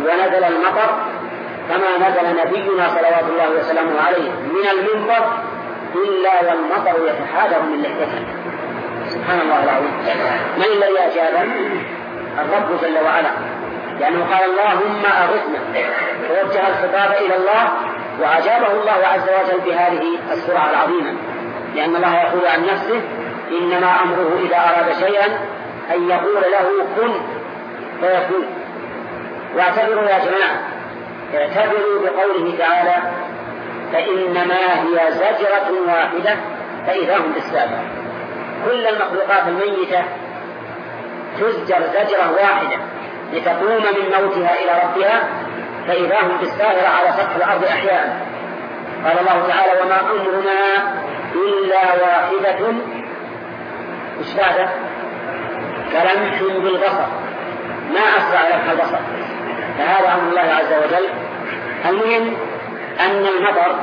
Speaker 2: ونزل المطر كما نزل نبينا صلوات الله وسلامه عليه. من المنبر إلا والمطر يتحادر من لحيته. سبحان الله العظيم. من الذي أجاب؟ الرب جل وعلا. لأنه قال اللهم أغثنا. ووجه الخطاب إلى الله وأجابه الله عز وجل بهذه السرعة العظيمة. لأن الله يقول عن نفسه إنما أمره إذا أراد شيئا أن يقول له كن فيكون. واعتبروا يا جماعة اعتبروا بقوله تعالى فإنما هي زجرة واحدة فإذا هم بالسابقة كل المخلوقات الميتة تزجر زجرة واحدة لتقوم من موتها إلى ربها فإذا هم بالساهرة على سطح الأرض أحياء قال الله تعالى وما أمرنا إلا واحدة. إيش؟ كلمح بالبصر. ما أسرع لمح البصر. فهذا أمر الله عز وجل. المهم أن المطر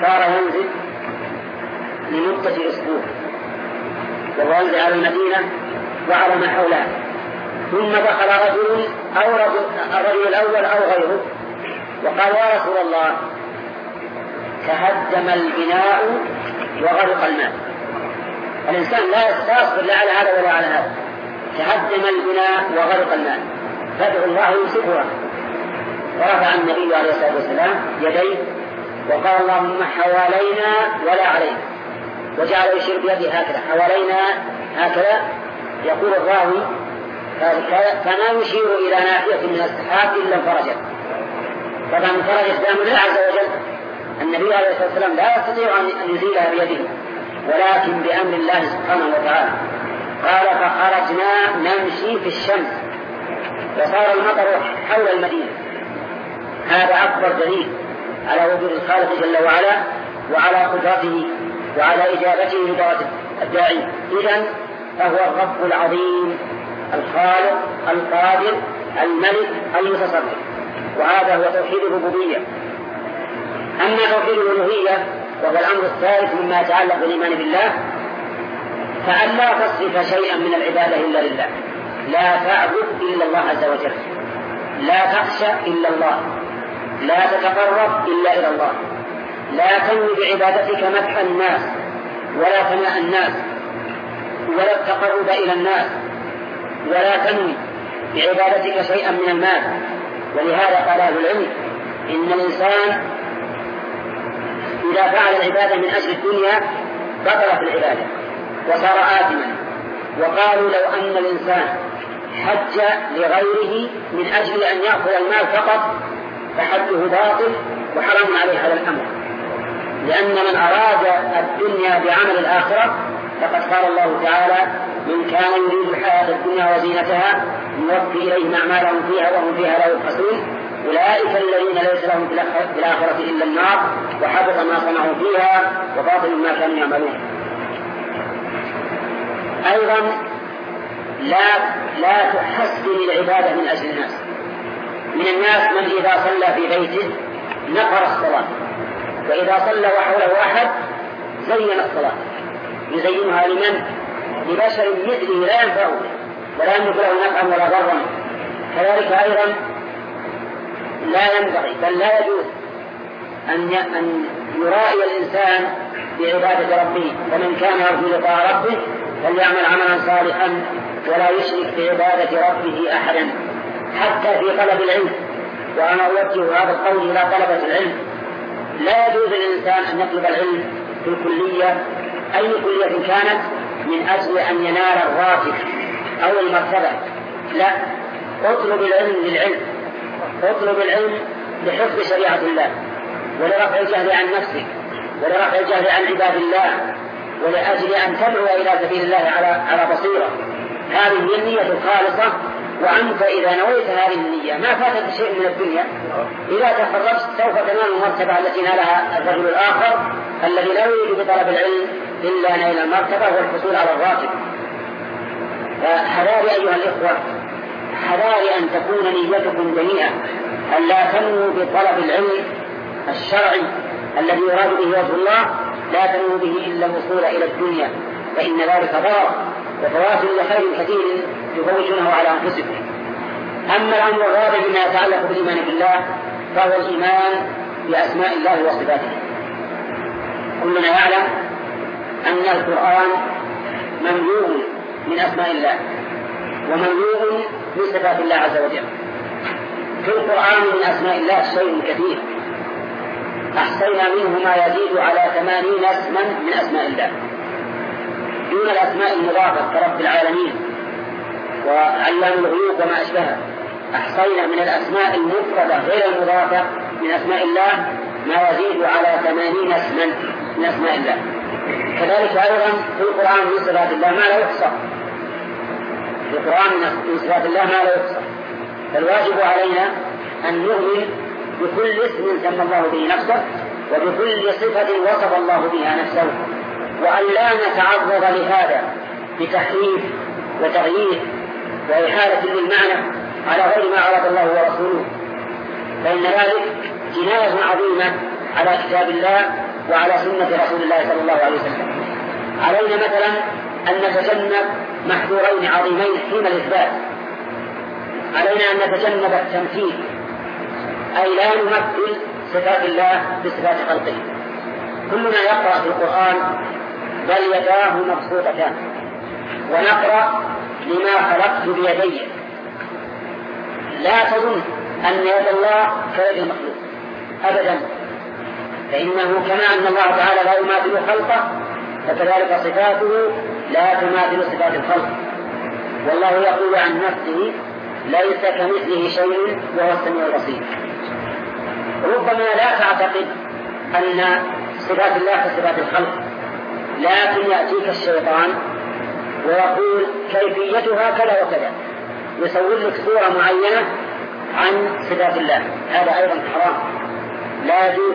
Speaker 2: صار ينزل لمدة أسبوع. وهو على المدينة وعلى ما حولها ثم دخل رجل أو رجل الرجل الأول أو غيره. وقال يا رسول الله تهدم البناء وغرق الماء. الإنسان لا يستصبر لا على هذا ولا على هذا. تهدم البناء وغرق الماء فادعو الله يوسفها ورفع النبي عليه الصلاة والسلام يديه وقال اللهم حوالينا ولا علينا. وجعل يشير بيده هكذا. حوالينا هكذا. يقول الراوي فما يشير إلى ناحية من السحاب إلا انفرجت. طبعا انفرجت بأمر الله عز وجل. النبي عليه الصلاة والسلام لا يستطيع أن يزيلها بيده. ولكن بأمر الله سبحانه وتعالى. قال فخرجنا نمشي في الشمس. وصار المطر حول المدينة. هذا أكبر دليل على وجود الخالق جل وعلا وعلى قدرته وعلى إجابته لدعوة الداعي. إذا فهو الرب العظيم الخالق القادر الملك المتصرف. وهذا هو توحيد الربوبية. أما توحيد الألوهية وهو الأمر الثالث مما يتعلق بالإيمان بالله فأن لا تصرف شيئا من العبادة إلا لله. لا تعبد إلا الله عز وجل. لا تخشى إلا الله. لا تتقرب إلا إلى الله. لا تنوي بعبادتك مدح الناس ولا ثناء الناس ولا التقرب إلى الناس ولا تنوي بعبادتك شيئا من المال. ولهذا قال أهل العلم إن الإنسان إذا فعل العبادة من أجل الدنيا بطلت العبادة وصار آثما وقالوا لو أن الإنسان حج لغيره من أجل أن يأخذ المال فقط فحجه باطل وحرام عليه هذا الأمر. لأن من أراد الدنيا بعمل الآخرة فقد قال الله تعالى من كان يريد الحياة الدنيا وزينتها نوفي إليهم أعمالهم فيها وهم فيها لا يبخسون. أولئك الذين ليس لهم في الآخرة إلا النار وحبط ما صنعوا فيها وباطل ما كانوا يعملون. أيضا لا لا تحسن العبادة من أجل الناس. من الناس من إذا صلى في بيته نقر الصلاة وإذا صلى وحوله أحد زين الصلاة. يزينها لمن؟ لبشر مثله لا ينفعه ولا يملك له نفعا ولا ضرا. كذلك أيضا لا ينبغي بل لا يجوز أن أن يرائي الإنسان بعبادة ربه. فمن كان يرجو لقاء ربه فليعمل عملا صالحا ولا يشرك بعبادة ربه أحدا حتى في طلب العلم. وأنا أوجه هذا القول إلى طلبة العلم. لا يجوز للإنسان أن يطلب العلم في الكلية أي كلية كانت من أجل أن ينال الراتب أو المرتبة. لا أطلب العلم للعلم. اطلب العلم لحفظ شريعة الله ولرفع الجهل عن نفسك ولرفع الجهل عن عباد الله ولأجل أن تدعو إلى سبيل الله على على بصيرة. هذه هي النية الخالصة وأنت إذا نويت هذه النية ما فاتك شيء من الدنيا. إذا تخرجت سوف تنال المرتبة التي نالها الرجل الآخر الذي لا يريد بطلب العلم إلا نيل المرتبة والحصول على الراتب فحذاري أيها الإخوة حذاري أن تكون نيتكم جميعا. أن لا تنمو بطلب العلم الشرعي الذي يراد به وجه الله. لا تنمو به إلا الوصول إلى الدنيا. فإن ذلك ضرر. وفوات لخير كثير تفوتونه على أنفسكم. أما الأمر الرابع بما يتعلق بالإيمان بالله فهو الإيمان بأسماء الله وصفاته. كلنا يعلم أن القرآن مملوء من أسماء الله. ومملوء من صفات الله عز وجل. في القرآن من أسماء الله شيء كثير. أحصينا منه ما يزيد على ثمانين اسما من أسماء الله. دون الأسماء المضافة كرب العالمين وعلام الغيوب وما أشبهه. أحصينا من الأسماء المفردة غير المضافة من أسماء الله ما يزيد على ثمانين اسما من أسماء الله. كذلك أيضا في القرآن من صفات الله ما لا يحصى القرآن من صفات الله ما لا يحصى فالواجب علينا أن نؤمن بكل اسم سمى الله به نفسه وبكل صفة وصف الله بها نفسه وأن لا نتعرض لهذا بتحريف وتغيير وإحالة للمعنى على غير ما أراد الله ورسوله. فإن ذلك جناية عظيمة على كتاب الله وعلى سنة رسول الله صلى الله عليه وسلم. علينا مثلا أن نتجنب محذورين عظيمين حين الإثبات. علينا أن نتجنب التمثيل. أي لا نمثل صفات الله بصفات خلقه. كلنا يقرأ في القرآن بل يداه مبسوطتان. ونقرأ لما خلقت بيدي. لا تظن أن يد الله كيد المخلوق. أبدا. فإنه كما أن الله تعالى لا يماثل خلقه فكذلك صفاته لا تماثل صفات الخلق. والله يقول عن نفسه ليس كمثله شيء وهو السميع البصير. ربما لا تعتقد أن صفات الله كصفات الخلق لكن يأتيك الشيطان ويقول كيفيتها كذا وكذا. يسوي لك صورة معينة عن صفات الله. هذا أيضا حرام. لا يجوز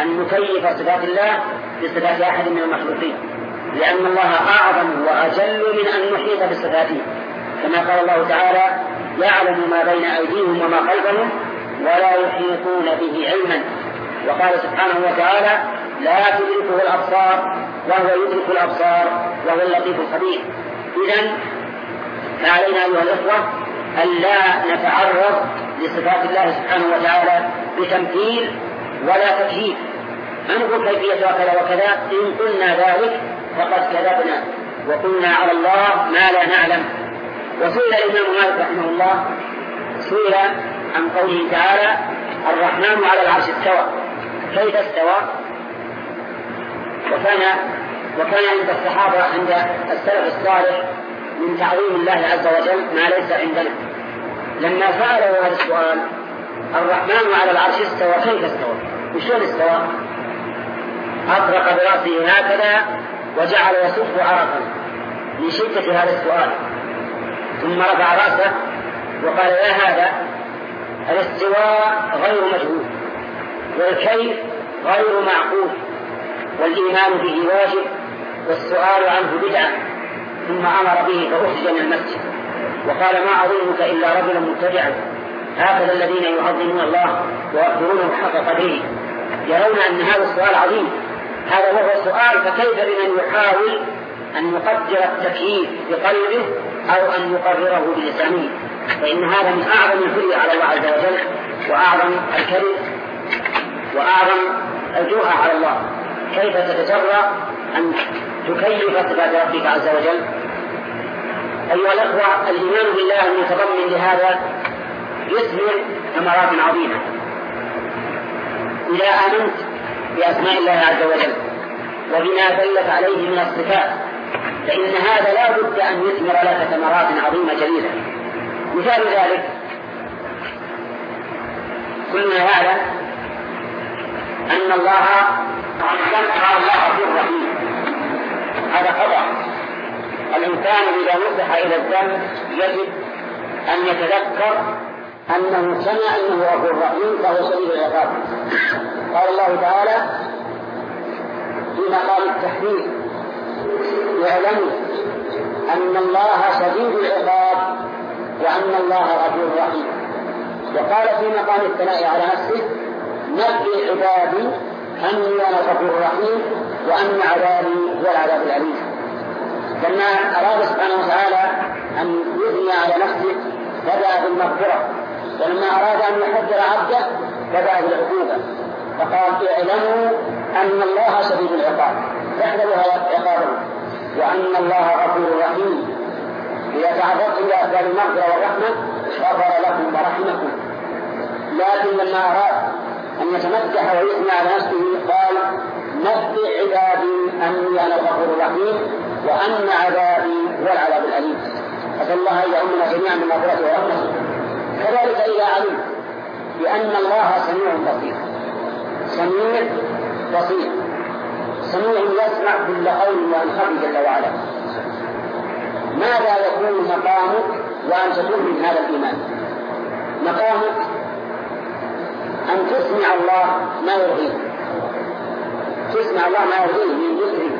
Speaker 2: أن نكيف صفات الله بصفات أحد من المخلوقين. لأن الله أعظم وأجل من أن نحيط بصفاته. كما قال الله تعالى يعلم ما بين أيديهم وما خلفهم ولا يحيطون به علما. وقال سبحانه وتعالى لا تدركه الأبصار وهو يدرك الأبصار وهو اللطيف الخبير. إذا فعلينا أيها الإخوة أن لا نتعرض لصفات الله سبحانه وتعالى بتمثيل ولا تكييف نقول كيفية وكذا وكذا إن قلنا ذلك فقد كذبنا وقلنا على الله ما لا نعلم وسئل الإمام مالك رحمه الله سئل عن قوله تعالى الرحمن على العرش استوى كيف استوى؟ وكان وكان عند الصحابة عند السلف الصالح من تعظيم الله عز وجل ما ليس عندنا لما سألوا هذا السؤال الرحمن على العرش استوى كيف استوى؟ وشلون استوى؟ أطرق برأسه هكذا وجعل يصف عرقا من شدة هذا السؤال. ثم رفع رأسه وقال يا هذا الاستواء غير مجهول والكيف غير معقول والإيمان به واجب والسؤال عنه بدعة. ثم أمر به فأخرج من المسجد وقال ما أظنك إلا رجلا مبتدعا. هكذا الذين يعظمون الله ويقدرونه حق قدره يرون أن هذا السؤال عظيم. هذا وهو السؤال فكيف بمن يحاول أن يقدر التكييف بقلبه أو أن يقرره بلسانه؟ فإن هذا من أعظم الكذب على الله عز وجل وأعظم الكذب وأعظم الجرأة على الله. كيف تتجرأ أن تكيف صفات ربك عز وجل؟ أيها الأخوة الإيمان بالله المتضمن لهذا يثمر ثمرات عظيمة. إذا آمنت بأسماء الله عز وجل وبما دلت عليه من الصفات. فإن هذا لا بد أن يثمر لك ثمرات عظيمة جليلة. مثال ذلك كلنا يعلم أن الله قال الله غفور رحيم هذا خطأ. الإنسان إذا نصح إلى الذنب يجب أن يتذكر أنه سمع أنه غفور رحيم فهو شديد العقاب. قال الله تعالى في مقام التحريم اعلموا أن الله شديد العقاب وأن الله غفور رحيم. وقال في مقام الثناء على نفسه نبئ عبادي أني أنا الغفور الرحيم وأن عذابي هو العذاب الأليم. لما أراد سبحانه وتعالى أن يثني على نفسه بدأ بالمغفرة. ولما أراد أن يحذر عبده بدأ بالعقوبة. فقال اعلموا أن الله شديد العقاب. احذروا عقابه. وأن الله غفور رحيم. إذا تعرضتم إلى أسباب المغفرة والرحمة غفر لكم ورحمكم. لكن لما أراد أن يتمدح ويثني على نفسه قال نبئ عبادي أني أنا الغفور الرحيم وأن عذابي هو العذاب الأليم. أسأل الله أن يؤمنا جميعا بالمغفرة ورحمته كذلك إذا علم بأن الله سميع بصير. سميع بصير. سميع يسمع كل قول وأن جل وعلا. ماذا يكون مقامك وأن تكون من هذا الإيمان؟ مقامك أن تسمع الله ما يرضيه. تسمع الله ما يرضيه من ذكره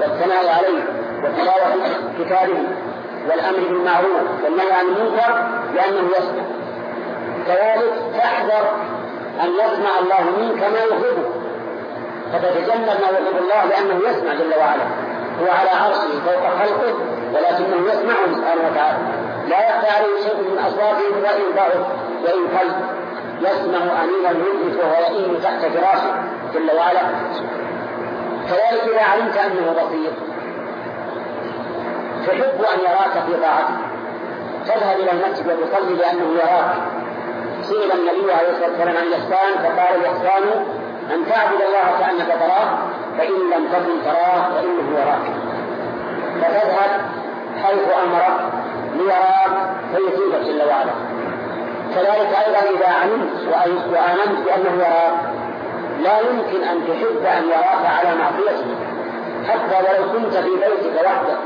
Speaker 2: والثناء عليه وتلاوة كتابه والأمر بالمعروف والنهي عن المنكر لأنه يسمع. كذلك تحذر أن يسمع الله منك ما يحبه. فتتجنب ما يحب الله لأنه يسمع جل وعلا. هو على عرشه فوق خلقه ولكنه يسمعه سبحانه وتعالى. لا يخفى عليه شيء من أصواته وإن ضعف وإن قلب يسمع أنين المدرك وهو يئين تحت فراشه جل وعلا. كذلك إذا علمت أنه بصير تحب أن يراك في طاعته. تذهب إلى المسجد وتصلي لأنه يراك. سئل النبي عليه الصلاة والسلام عن الإحسان فقال الإحسان أن تعبد الله كأنك تراه فإن لم تكن تراه فإنه يراك. فتذهب حيث أمرك ليراك فيصيبك جل وعلا كذلك أيضا إذا علمت وآمنت بأنه يراك لا يمكن أن تحب أن يراك على معصيته حتى ولو كنت في بيتك وحدك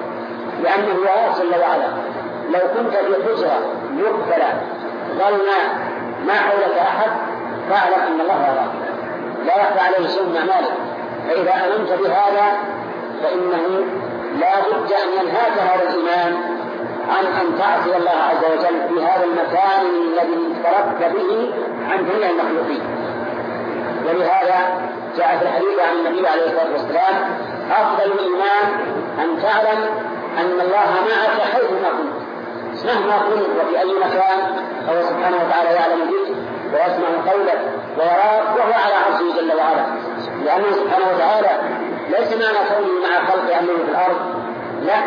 Speaker 2: لأنه يراك جل وعلا لو كنت في حجرة مقبلة ظلماء ما حولك أحد فاعلم أن الله يراك. لا يخفى عليه شيء من أعمالك. فإذا آمنت بهذا فإنه لا بد أن ينهاك هذا الإيمان عن أن تعصي الله عز وجل في هذا المكان الذي تركت به عن جميع المخلوقين. ولهذا جاء في الحديث عن النبي عليه الصلاة والسلام أفضل الإيمان أن تعلم أن الله معك حيثما كنت. مهما كنت وفي أي مكان فهو سبحانه وتعالى يعلم بك ويسمع قولك ويراك وهو على عرشه جل وعلا. لأنه سبحانه وتعالى ليس معنى كونه مع خلقه أنه في الأرض لا.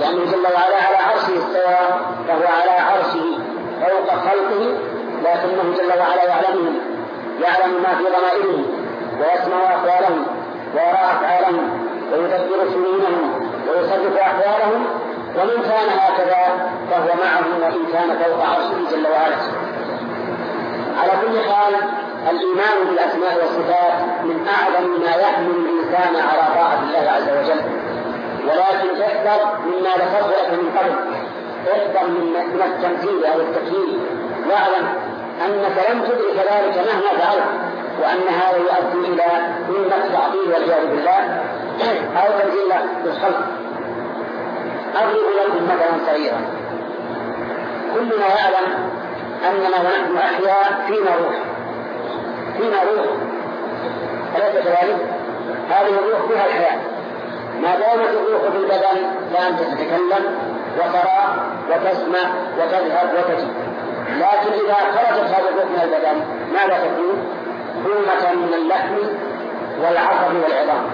Speaker 2: لأنه جل وعلا على عرشه استوى فهو على عرشه فوق خلقه لكنه جل وعلا يعلمهم يعلم ما في ضمائرهم ويسمع أقوالهم ويرى أفعالهم ويدبر سنينهم ويصرف أحوالهم ومن كان هكذا فهو معهم وإن كان فوق عرشه جل وعلا. على كل حال الإيمان بالأسماء والصفات من أعظم ما يحمل الإنسان على طاعة الله عز وجل. ولكن احذر مما ذكرت لك من قبل احذر من التمثيل أو التكييف. واعلم أنك لن تدرك ذلك مهما فعلت وأن هذا يؤدي إلى إما التعطيل والعياذ بالله أو تنزيل بالخلق أضرب لكم مثلا صغيرا. كلنا يعلم أننا ونحن أحياء فينا روح. فينا روح. أليس كذلك؟ هذه الروح فيها الحياة. ما دامت الروح في البدن فأنت تتكلم وترى وتسمع وتذهب وتجي. لكن إذا خرجت هذه الروح من البدن ماذا تكون؟ ظلمة من اللحم والعصب والعظام.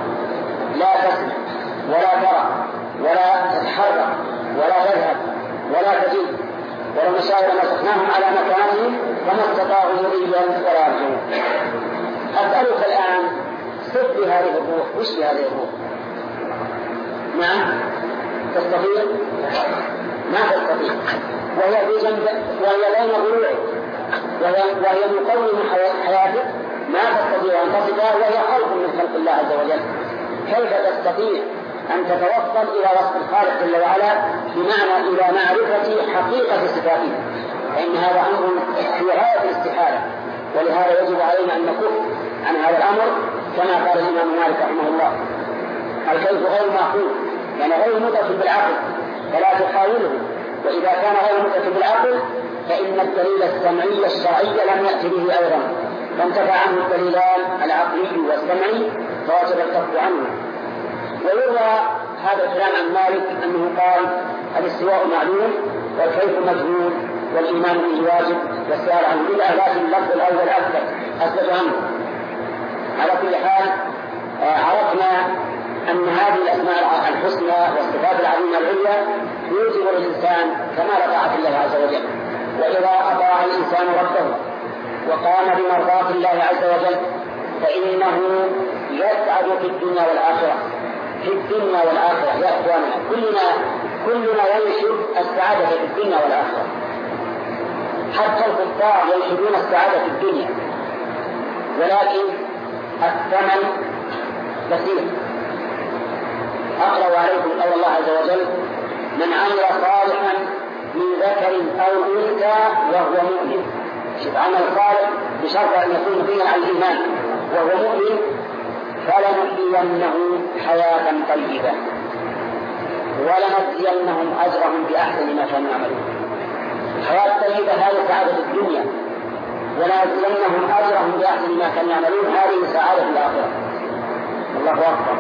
Speaker 2: لا تسمع ولا ترى. ولا تتحرك ولا تذهب ولا تجي ولو نشاء لمسخناهم على مكانهم فما استطاعوا مضيا ولا يرجعون أسألك الآن صف هذه الروح. وش هذه الروح؟ نعم. تستطيع؟ ما تستطيع. وهي في جنب وهي بين ضلوعك وهي وهي مقوم حياتك. ما تستطيع أن تصفها وهي خلق من خلق الله عز وجل. كيف تستطيع؟ أن تتوصل إلى وصف الخالق جل وعلا بمعنى إلى معرفة حقيقة صفاته فإن هذا أمر في غاية الاستحالة. ولهذا يجب علينا أن نكف عن هذا الأمر كما قال الإمام مالك رحمه الله. الكيف غير معقول يعني غير مدرك بالعقل فلا تحاوله وإذا كان غير مثبت بالعقل فإن الدليل السمعي الشرعي لم يأتي به أيضا. فانتفع عنه الدليلان العقلي والسمعي فوجب الكف عنه. ويروى هذا الكلام عن مالك أنه قال الاستواء معلوم والكيف مجهول والإيمان به واجب والسؤال عن بدعة لكن اللفظ الأول أثبت أثبت عنه. على كل حال آه، عرفنا أن هذه الأسماء الحسنى والصفات العظيمة العليا يوجب الإنسان كمال طاعة الله عز وجل وإذا أطاع الإنسان ربه وقام بمرضاة الله عز وجل فإنه يسعد في الدنيا والآخرة. في الدنيا والآخرة. يا إخواننا كلنا كلنا ينشد السعادة في الدنيا والآخرة. حتى الكفار ينشدون السعادة في الدنيا. ولكن الثمن كثير. أقرأ عليكم قول الله عز وجل من عمل صالحا من ذكر أو أنثى وهو مؤمن. شوف عمل صالح بشرط أن يكون مبينا على الإيمان. وهو مؤمن فلنحيينه حياة طيبة. ولنجزينهم أجرهم بأحسن ما كانوا يعملون الحياة الطيبة هذه سعادة الدنيا. ولنجزينهم أجرهم بأحسن ما كانوا يعملون هذه سعادة الآخرة. الله أكبر.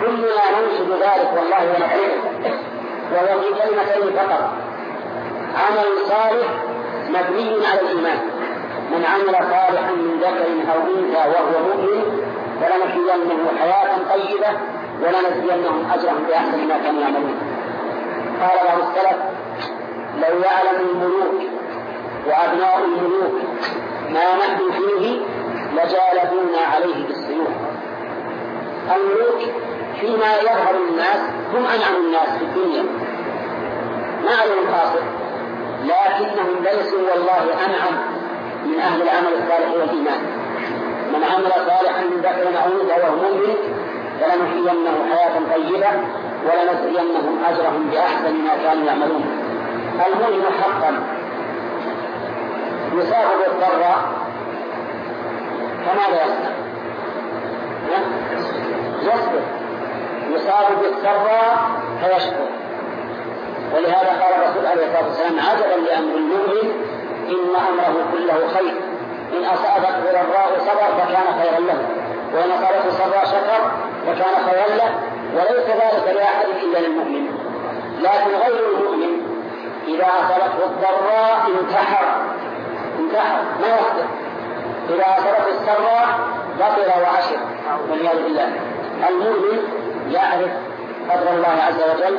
Speaker 2: كلنا ننشد ذلك والله ونقول وهو في كلمتين فقط. عمل صالح مبني على الإيمان. من عمل صالحا من ذكر أو أنثى وهو مؤمن فلنحيينه حياة طيبة ولنجزينهم أجرهم بأحسن ما كانوا يعملون. قال بعض السلف لو يعلم الملوك وأبناء الملوك ما نحن فيه لجالدونا عليه بالسيوف. الملوك فيما يظهر للناس هم أنعم الناس في الدنيا. ما عليهم قاصر لكنهم ليسوا والله أنعم. من أهل العمل الصالح والإيمان. من عمل صالحا من ذكر أو أنثى وهو مؤمن فلنحيينه حياة طيبة ولنجزينهم أجرهم بأحسن ما كانوا يعملون. المؤمن حقا. يصاب بالضراء فماذا يصنع؟ يصبر. يصاب بالسراء فيشكر. ولهذا قال الرسول عليه الصلاة والسلام عجبا لأمر المؤمن إن أمره كله خير. إن اصابته ضراء صبر فكان خيرا له. وإن أصابته سراء شكر فكان خيرا له. وليس ذلك لأحد إلا للمؤمن لكن غير المؤمن إذا أصابته الضراء انتحر. انتحر. ما يصبر إذا أصابته السراء بطل وعشر والعياذ بالله. المؤمن يعرف قدر الله عز وجل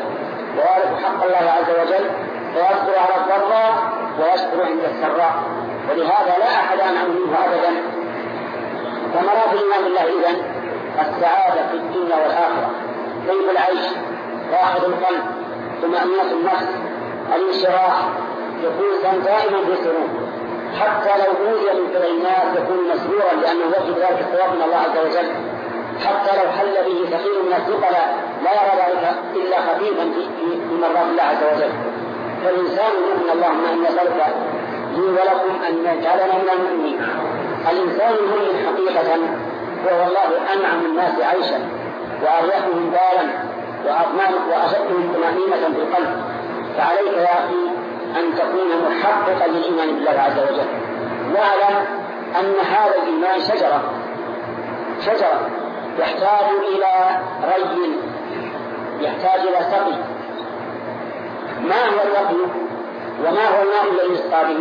Speaker 2: ويعرف حق الله عز وجل فيصبر على الضراء ويشكر عند السراء. ولهذا لا أحد انعم منه ابدا. ثمرات الإيمان بالله اذا السعادة في الدنيا والآخرة. طيب العيش؟ راحه القلب طمأنينة النفس الانشراح يكون دائما في سرور. حتى لو أوذي من كل الناس يكون مسرورا لأنه يجد ذلك الثواب من الله عز وجل. حتى لو حل به كثير من الثقلاء لا يرى ذلك إلا خفيفا في مرات الله عز وجل. فالإنسان يؤمن اللهم أن نسألك لي ولكم أن يجعلنا من المؤمنين. الإنسان المؤمن حقيقة هو والله أنعم الناس عيشا وأريحهم بالا وأشدهم طمأنينة في القلب. فعليك يا أخي أن تكون محققا للإيمان بالله عز وجل. واعلم أن هذا الإيمان شجرة. شجرة يحتاج إلى ري يحتاج إلى سقي. ما هو الرقي وما هو الماء الذي يسقى به؟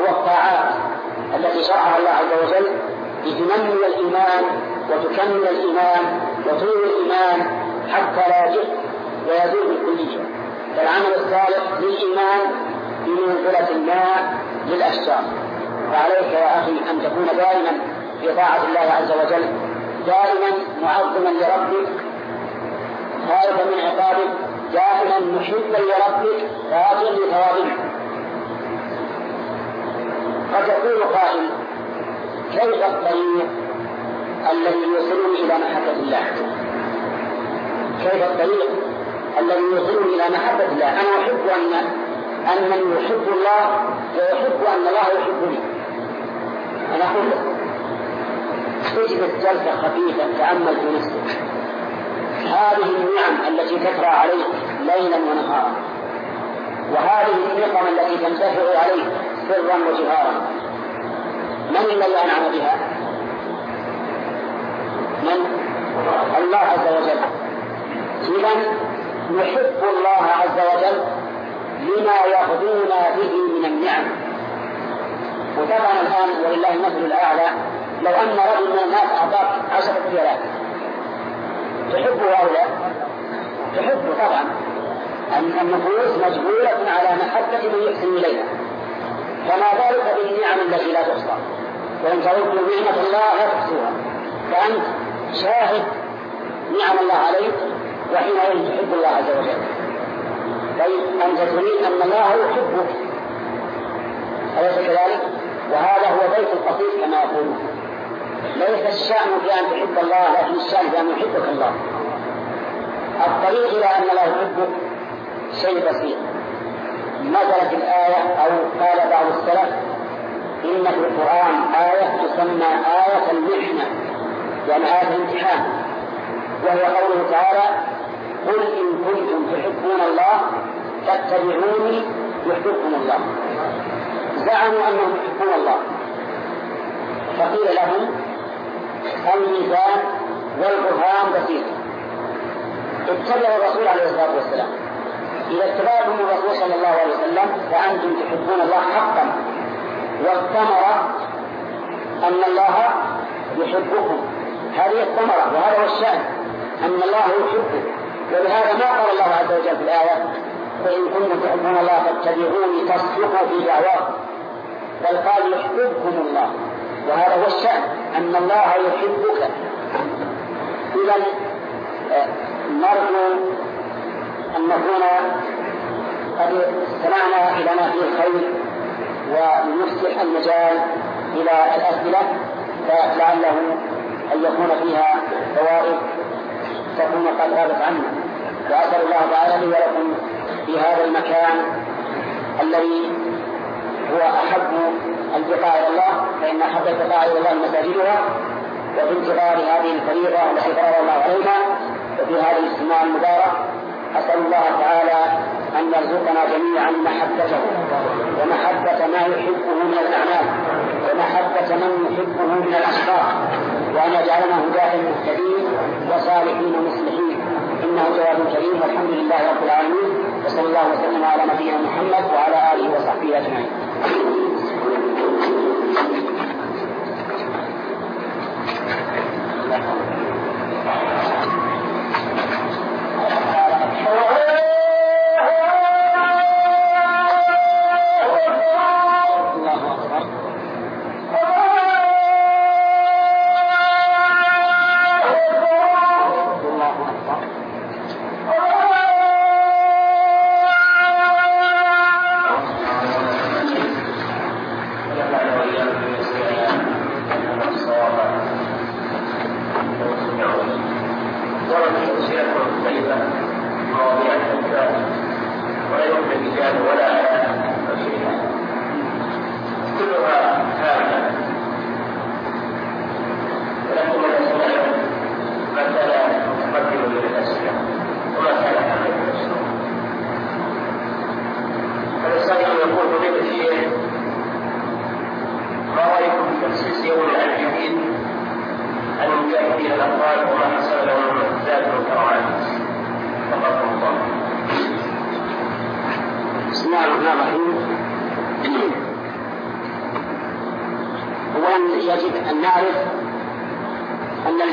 Speaker 2: هو الطاعات التي شرعها الله عز وجل لتنمي الإيمان وتكمل الإيمان وطول الإيمان حتى لا يجف ويزول بالكلية فالعمل الصالح للإيمان بمنزلة الماء للأشجار فعليك يا أخي أن تكون دائما في طاعة الله عز وجل دائما معظما لربك خائفا من عقابك دائما محبا لربك راجيا لثوابه قد يقول قائل كيف الطريق الذي يوصلني إلى محبة الله؟ كيف الطريق الذي يوصلني إلى محبة الله؟ أنا أحب ان أن من يحب الله ويحب أن الله يحبني أنا أقول اجلس جلسة خفيفة تأمل في نفسك. هذه النعم التي تترى عليك ليلا ونهارا. وهذه النقم التي تنتفع عليه سرا وجهارا. من الذي أنعم بها؟ من؟ الله عز وجل. إذا نحب الله عز وجل لما يغدونا به من النعم. وطبعا الآن ولله المثل الأعلى. لو أن رجل من الناس أعطاك عشرة ريالات. تحبه أو لا؟ تحبه طبعا النفوس مجبولة على محبة من يحسن إليها. فما بالك بالنعم التي لا تحصى. وإن تعدوا نعمة الله لا تحصوها. فأنت شاهد نعم الله عليك وحينئذ تحب الله عز وجل. طيب أنت تريد أن الله يحبك. أليس كذلك؟ وهذا هو بيت الفقير كما يقولون. ليس الشأن في أن تحب الله لكن الشأن أن يحبك الله. الطريق إلى أن الله يحبك شيء بسيط. نزلت الآية أو قال بعض السلف إن في القرآن آية تسمى آية المحنة يعني آية الامتحان. وهي قوله تعالى قل إن كنتم تحبون الله فاتبعوني يحببكم الله. زعموا أنهم يحبون الله. فقيل لهم الميزان والبرهان بسيط. اتبعوا الرسول عليه الصلاة والسلام. إذا اتبعتم الرسول صلى الله عليه وسلم فأنتم تحبون الله حقا. والثمرة أن الله يحبكم. هذه الثمرة وهذا هو الشأن أن الله يحبك ولهذا ما قال الله عز وجل في الآية فإن كنتم تحبون الله فاتبعوني تصدقوا في دعواكم. بل قال يحببكم الله. وهذا هو الشأن أن الله يحبك. إذا آه، نرجو أن نكون قد استمعنا إلى ما فيه الخير ونفتح المجال إلى الأسئلة فلعله أن يكون فيها فوائد تكون قد غابت عنا وأسأل الله تعالى لي ولكم في هذا المكان الذي هو أحب البقاع إلى الله فإن أحب البقاع إلى الله مساجدها وفي انتظار هذه الفريضة التي فرض الله علينا وفي هذا الاجتماع المبارك أسأل الله تعالى أن يرزقنا جميعا محبته ومحبة ما يحبه من الأعمال ومحبة من يحبه من الأشخاص وأن يجعلنا هداة مهتدين وصالحين مصلحين إنه جواد كريم والحمد لله رب العالمين. وصلى الله وسلم على نبينا محمد وعلى آله وصحبه Thank you.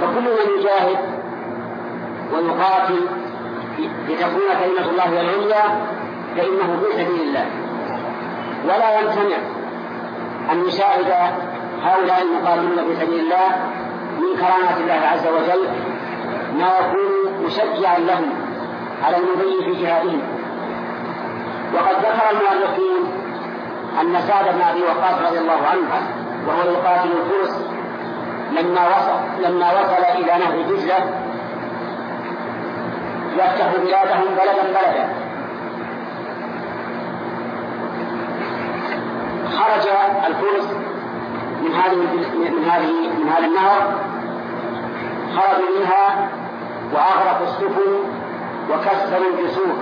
Speaker 2: فكل من يجاهد ويقاتل لتكون كلمة الله العليا فإنه في سبيل الله. ولا يمتنع أن يشاهد هؤلاء المقاتلين في سبيل الله من كرامات الله عز وجل ما يكون مشجعا لهم على المضي في جهادهم. وقد ذكر المؤلفين أن سعد بن أبي وقاص رضي الله عنه وهو يقاتل الفرس لما وصل لما وصل إلى نهر دجلة يفتح بلادهم بلدا بلدا. خرج الفرس من هذه من هذه من هذا النهر خرجوا منها وأغرقوا السفن وكسروا الجسور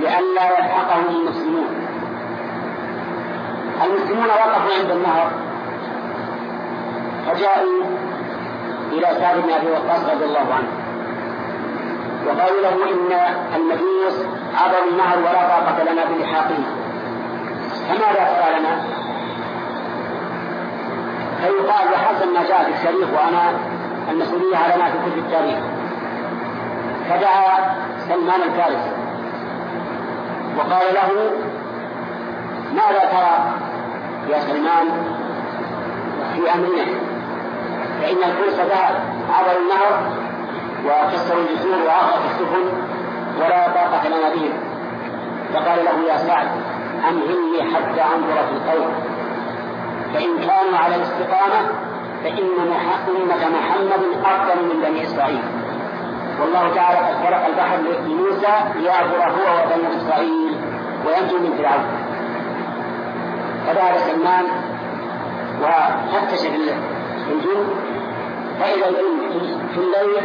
Speaker 2: لئلا يلحقهم المسلمون. المسلمون وقفوا عند النهر. فجاءوا إلى سعد بن أبي وقاص رضي الله عنه. وقالوا له إن المجوس عبروا النهر ولا طاقة لنا بلحاقهم فماذا ترى لنا؟ فيقال وحسن ما جاء في التاريخ وأنا المسؤولية على ما في كتب التاريخ. فدعا سلمان الفارسي وقال له ماذا ترى يا سلمان في أمرنا؟ فإن الفرس ذهب عبر النهر وكسروا الجسور وأغرقوا السفن ولا طاقة لنا بهم فقال له يا سعد أمهلني حتى أنظر في القوم فإن كانوا على الاستقامة فإن أمة محمد أفضل من بني إسرائيل. والله تعالى قد خلق البحر لموسى ليعبر هو وبني إسرائيل وينجو من فرعون. فذهب سلمان وفتش الجن فإذا الجن في الليل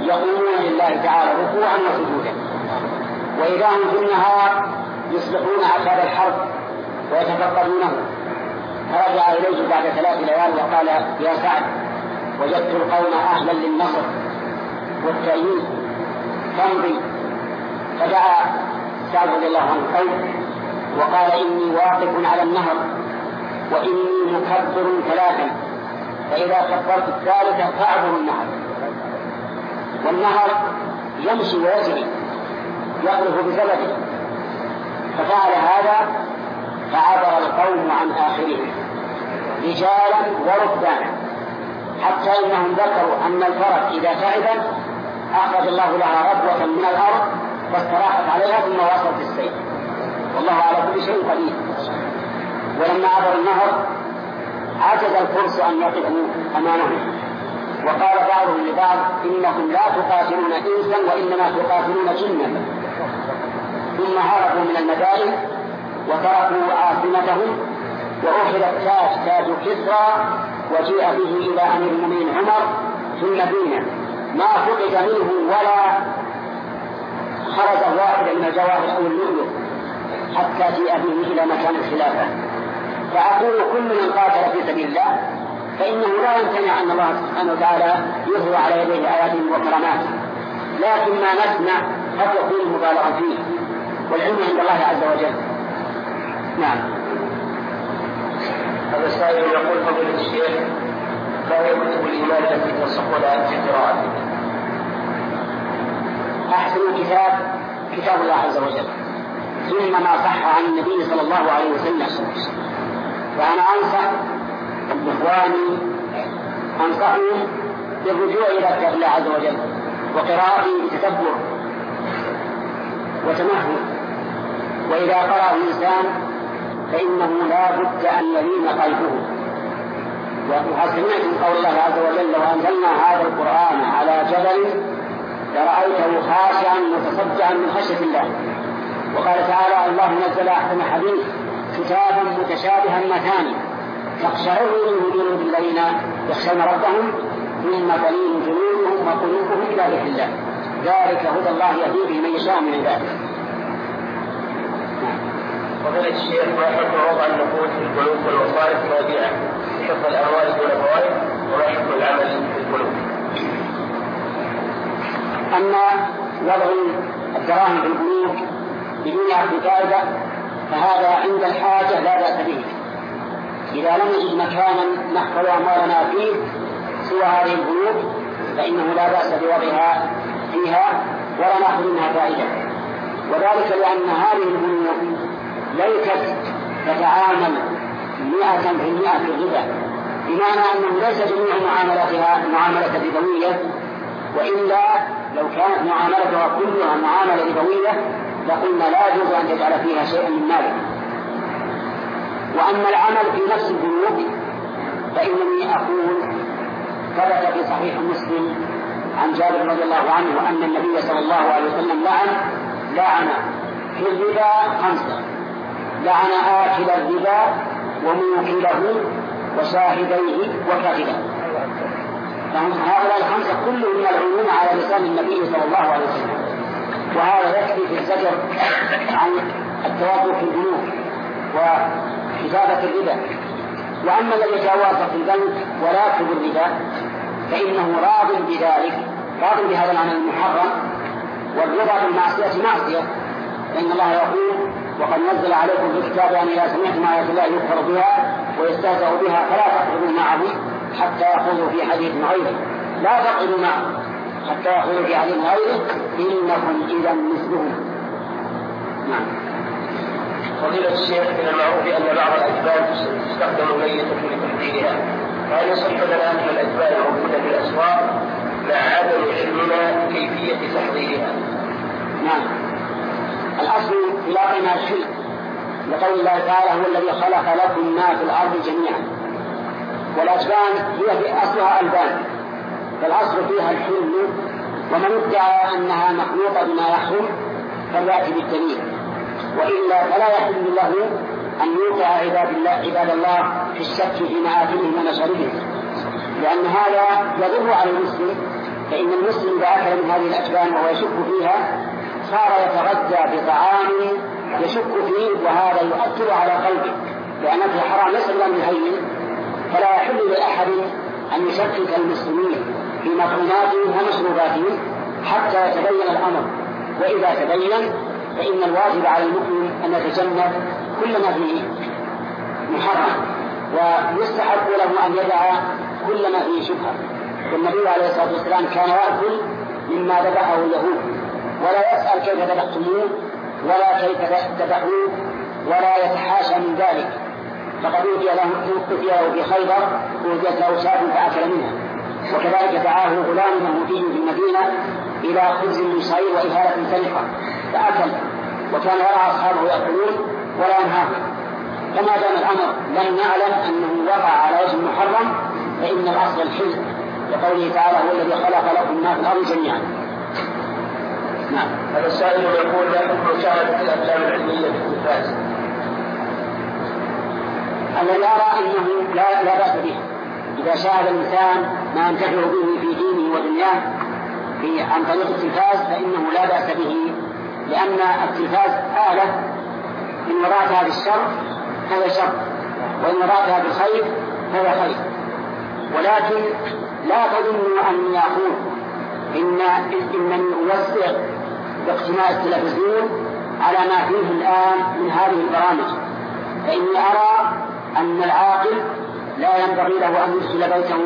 Speaker 2: يقومون لله تعالى ركوعا وسجودا. وإذا هم في النهار يصلحون عقاب الحرب ويتفقدونه. فرجع إليه بعد ثلاث ليال وقال يا سعد وجدت القوم أهلا للنصر والتأييد. فامضي فدعا سعد رضي الله عنه وقال إني واقف على النهر وإني مكبر ثلاثا فإذا كبرت الثالثة فأعبر النهر. والنهر يمشي ويجري. يقذف بسببه. ففعل هذا فعبر القوم عن آخرهم رجالا وركبانا. حتى إنهم ذكروا أن الفرس إذا تعبت أخرج الله لها ربوة من الأرض فاستراحت عليها ثم وصلت السير والله على كل شيء قدير. ولما عبر النهر عجز الفرس أن يقفوا أمامهم. وقال بعضهم لبعض إنكم لا تقاتلون إنسا وإنما تقاتلون جنا. ثم هربوا من المدائن وتركوا عاصمتهم وأخذ التاج تاج كسرى وجيء به إلى أمير المؤمنين عمر في المدينة. ما فقد منه ولا خرج واحد من الجواهر أو اللؤلؤ حتى جيء به إلى مكان الخلافة. فأقول كل من قاتل في سبيل الله فإنه لا يمتنع أن الله سبحانه وتعالى يظهر على يديه آيات وكرامات. لكن ما نسمع قد يكون مبالغا فيه والعلم عند الله عز وجل. نعم.
Speaker 3: هذا السائل يقول فضيلة الشيخ ما هي كتب الإيمان التي تنصحنا في قراءته؟
Speaker 2: أحسن كتاب كتاب الله عز وجل. ثم ما صح عن النبي صلى الله عليه وسلم. وأنا أنصح إخواني أنصحهم بالرجوع إلى كتاب الله عز وجل وقراءته بتدبر وتمهل. وإذا قرأ الإنسان فإنه لا بد أن يلين قلبه. وقد سمعتم قول الله عز وجل لو أنزلنا هذا القرآن على جبل لرأيته خاشعا متصدعا من خشية الله وقال تعالى الله نزل أحسن حديث كتاب متشابها مثاني. تقشعر منه جنود الذين يخشون ربهم ثم تلين جنودهم وقلوبهم إلى ذكر الله. ذلك هدى الله يهدي به من يشاء من عباده.
Speaker 3: وفضيلة الشيخ ما حكم وضع النقود في البنوك والمصارف الوديعة حفظ الأموال دون فوائد وما حكم العمل في البنوك؟
Speaker 2: أما وضع الدراهم في البنوك بدون عقد فائدة فهذا عند الحاجة لا بأس به. إذا لم نجد مكانا نحفظ أموالنا فيه سوى هذه البنوك فإنه لا بأس بوضعها فيها ولا نأخذ منها فائدة. وذلك لأن هذه البنوك ليست تتعامل مئة في المئة في الربا بمعنى أنه ليس جميع معاملاتها معاملة ربوية وإلا لو كانت معاملتها كلها معاملة ربوية لقلنا لا يجوز أن تجعل فيها شيئا من مالك وأما العمل في نفس البنوك فإنني أقول ثبت في صحيح مسلم عن جابر رضي الله عنه أن النبي صلى الله عليه وسلم لعن لعن في الربا خمسة. لعن آكل الربا وموكله وشاهديه وكاتبه هؤلاء الخمسة كلهم ملعونون على لسان النبي صلى الله عليه وسلم. وهذا يكفي في الزجر عن التوظف في البنوك وكتابة الربا. وأما الذي يتواظب في البنك ولا يكتب الربا فإنه راض بذلك راض بهذا العمل المحرم. والرضا بالمعصية معصية. فإن الله يقول وقد نزل عليكم في الكتاب أن إذا سمعتم آيات الله يكفر بها ويستهزأ بها فلا تقعدوا معهم حتى يخوضوا في حديث غيره. لا تقعدوا معهم حتى في حديث غيره إنكم إذا مثلهم. نعم.
Speaker 3: فضيلة الشيخ من المعروف أن بعض الأجبال تستخدم ميتة لتحضيرها فهل يصح لنا أن الأجبال الموجودة في الأسواق مع عدم علمنا كيفية تحضيرها؟
Speaker 2: نعم. الأصل في ما الشرك لقول الله تعالى هو الذي خلق لكم ما في الأرض جميعا. والأجبان هي في أصلها ألبان فالأصل فيها الحلم ومن ادعى أنها مخلوقة بما يحرم فليأتي بالدليل. وإلا فلا يحل له أن يوقع عباد الله عباد الله في الشك في مآكلهم ومشاربهم لأن هذا يضر على المسلم فإن المسلم إذا أكل من هذه الأجبان وهو يشك فيها صار يتغذى بطعام يشك فيه وهذا يؤثر على قلبه. لأن الحرام ليس بالأمر هين فلا يحل لأحد أن يشكك المسلمين. في مطعوماتهم ومشروباتهم حتى يتبين الأمر. وإذا تبين فإن الواجب على المؤمن أن يتجنب كل ما فيه محرم ويستحق له أن يدع كل ما فيه شبهة. والنبي عليه الصلاة والسلام كان يأكل مما ذبحه اليهود. ولا يسأل كيف ذبحتموه ولا كيف ذبحوه ولا يتحاشى من ذلك. فقد أوتي له أوتي له في خيبر أوتيت له شاة فأكل منها. وكذلك دعاه غلام يهودي في المدينة إلى خبز من صغير وإهالة سرقة فأكل وكان يرى أصحابه يأكلون ولا ينهاهم. فما دام الأمر لم نعلم أنه وقع على وجه محرم فإن الأصل الحل لقوله تعالى هو الذي خلق لكم ما في الأرض جميعا
Speaker 3: نعم. هذا السائل يقول لا حكم مشاهدة الأفلام العلمية في التلفاز
Speaker 2: الذي يرى أنه لا لا بأس به. إذا شاهد الإنسان ما ينتفع به في دينه ودنياه في عن طريق التلفاز فإنه لا بأس به لأن التلفاز آلة. إن وضعتها بالشر فهي شر وإن وضعتها بالخير فهي خير. ولكن لا تظنوا أني أقول إن إنني أوسع باقتناء التلفزيون على ما فيه الآن من هذه البرامج. فإني أرى أن العاقل لا ينبغي له أن يدخل بيته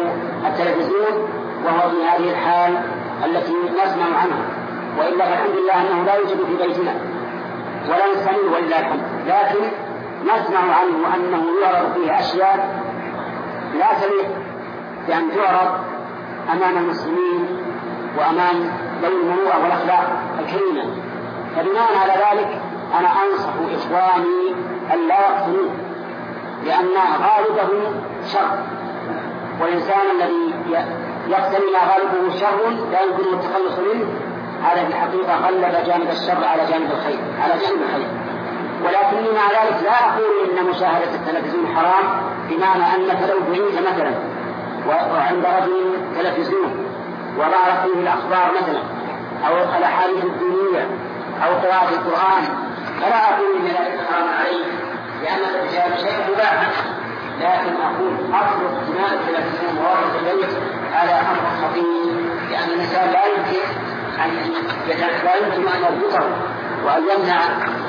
Speaker 2: التلفزيون وهو في هذه الحال التي نسمع عنها. وإلا فالحمد لله أنه لا يوجد في بيتنا ولا نستعين ولله الحمد لكن نسمع عنه أنه يعرض فيه أشياء لا تليق بأن تعرض أمام المسلمين وأمام ذوي المروءة والأخلاق الكريمة. فبناء على ذلك أنا أنصح إخواني أن لا يقتلوه لأن غالبه شر. والإنسان الذي يقتني ما غالبه شر لا يمكنه التخلص منه. هذا في الحقيقة غلب جانب الشر على جانب الخير على جانب الخير. ولكني مع ذلك لا أقول إن مشاهدة التلفزيون حرام بمعنى أنك لو بعيد مثلا وعند رجل تلفزيون وظهر فيه الأخبار مثلا أو الأحاديث الدينية أو قراءة القرآن فلا أقول إن ذلك حرام عليه. لأن الإجابة شيء مباح. لكن أقول أصل اقتناء التلفزيون وورث البيت هذا أمر خطير. لأن الإنسان لا يمكن أن لا يمكن أن يربطه وأن يمنع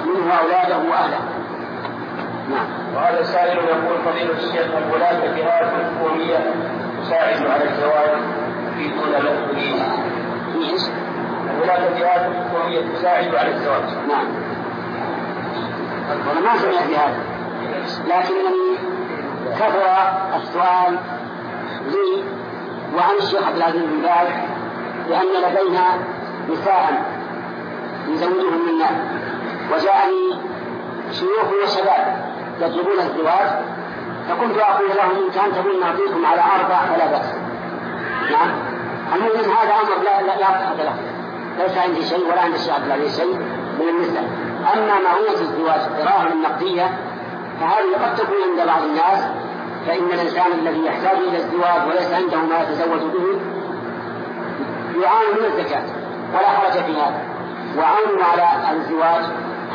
Speaker 2: منه أولاده وأهله.
Speaker 3: نعم. وهذا سائل يقول فضيلة الشيخ هل هناك جهات حكومية تساعد على الزواج في دون مسؤولين؟
Speaker 2: إيش؟
Speaker 3: هناك جهات حكومية تساعد على الزواج
Speaker 2: نعم. أنا ما سمعت بهذا. لكنني كثر السؤال لي وعن الشيخ عبد العزيز بن باز بأن لدينا نساء يزوجهم الناس وجاءني شيوخ وشباب يطلبون الزواج فكنت أقول لهم إن كان تبون نعطيكم على أربع فلا بأس. نعم. المهم هذا أمر لا لا لا له. ليس عندي شيء ولا عند الشيخ عبد العزيز شيء من النساء أما معونة الزواج الدراهم النقدية فهذه قد تكون عند بعض الناس فإن الإنسان الذي يحتاج إلى الزواج وليس عنده ما يتزوج به يعاني من الزكاة ولا حرج في هذا. وعونوا على الزواج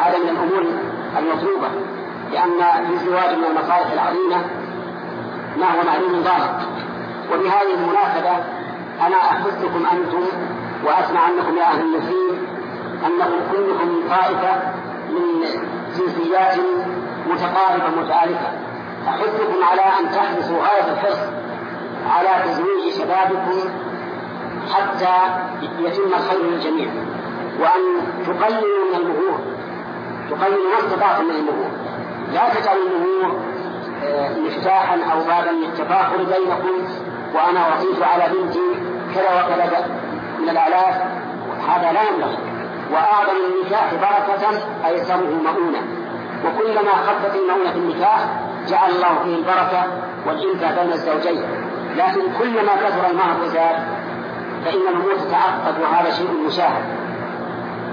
Speaker 2: هذا من الأمور المطلوبة لأن الزواج من المصالح العظيمة ما هو معلوم ظاهر. وبهذه المناسبة أنا أحثكم أنتم وأسمع أنكم يا أهل النسيم أنكم كلكم طائفة من جنسيات متقاربة متآلفة أحثكم على أن تحرصوا غاية الحرص على تزويج شبابكم حتى يتم الخير للجميع وأن تقللوا من المهور تقللوا ما استطعتم من المهور. لا تجعلوا المهور آه، مفتاحا أو بابا للتفاخر بينكم وأنا أعطيت على بنتي كذا وكذا من الآلاف. هذا لا ينبغي. وأعظم النكاح بركة أيسره مؤونة وكلما خفت المؤونة في النكاح جعل الله فيه البركة والإنفة بين الزوجين. لكن كلما كثر المهر وزاد فإن الأمور تتعقد وهذا شيء مشاهد.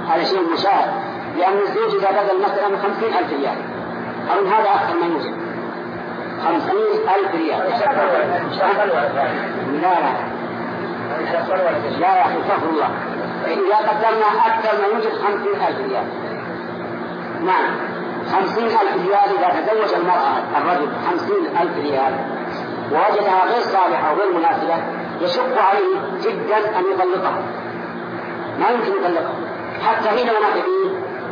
Speaker 2: هذا شيء مشاهد. لأن الزوج إذا بذل مثلا خمسين ألف ريال أو هذا أكثر ما يوجد. خمسين ألف ريال. لا لا. لا يا أخي استغفر الله. إذا قدرنا أكثر ما يوجد خمسين ألف ريال. نعم خمسين ألف ريال إذا تزوج المرأة الرجل خمسين ألف ريال ووجدها غير صالحة وغير مناسبة يشق عليه جدا أن يطلقها. ما يمكن يطلقها. حتى حين مات به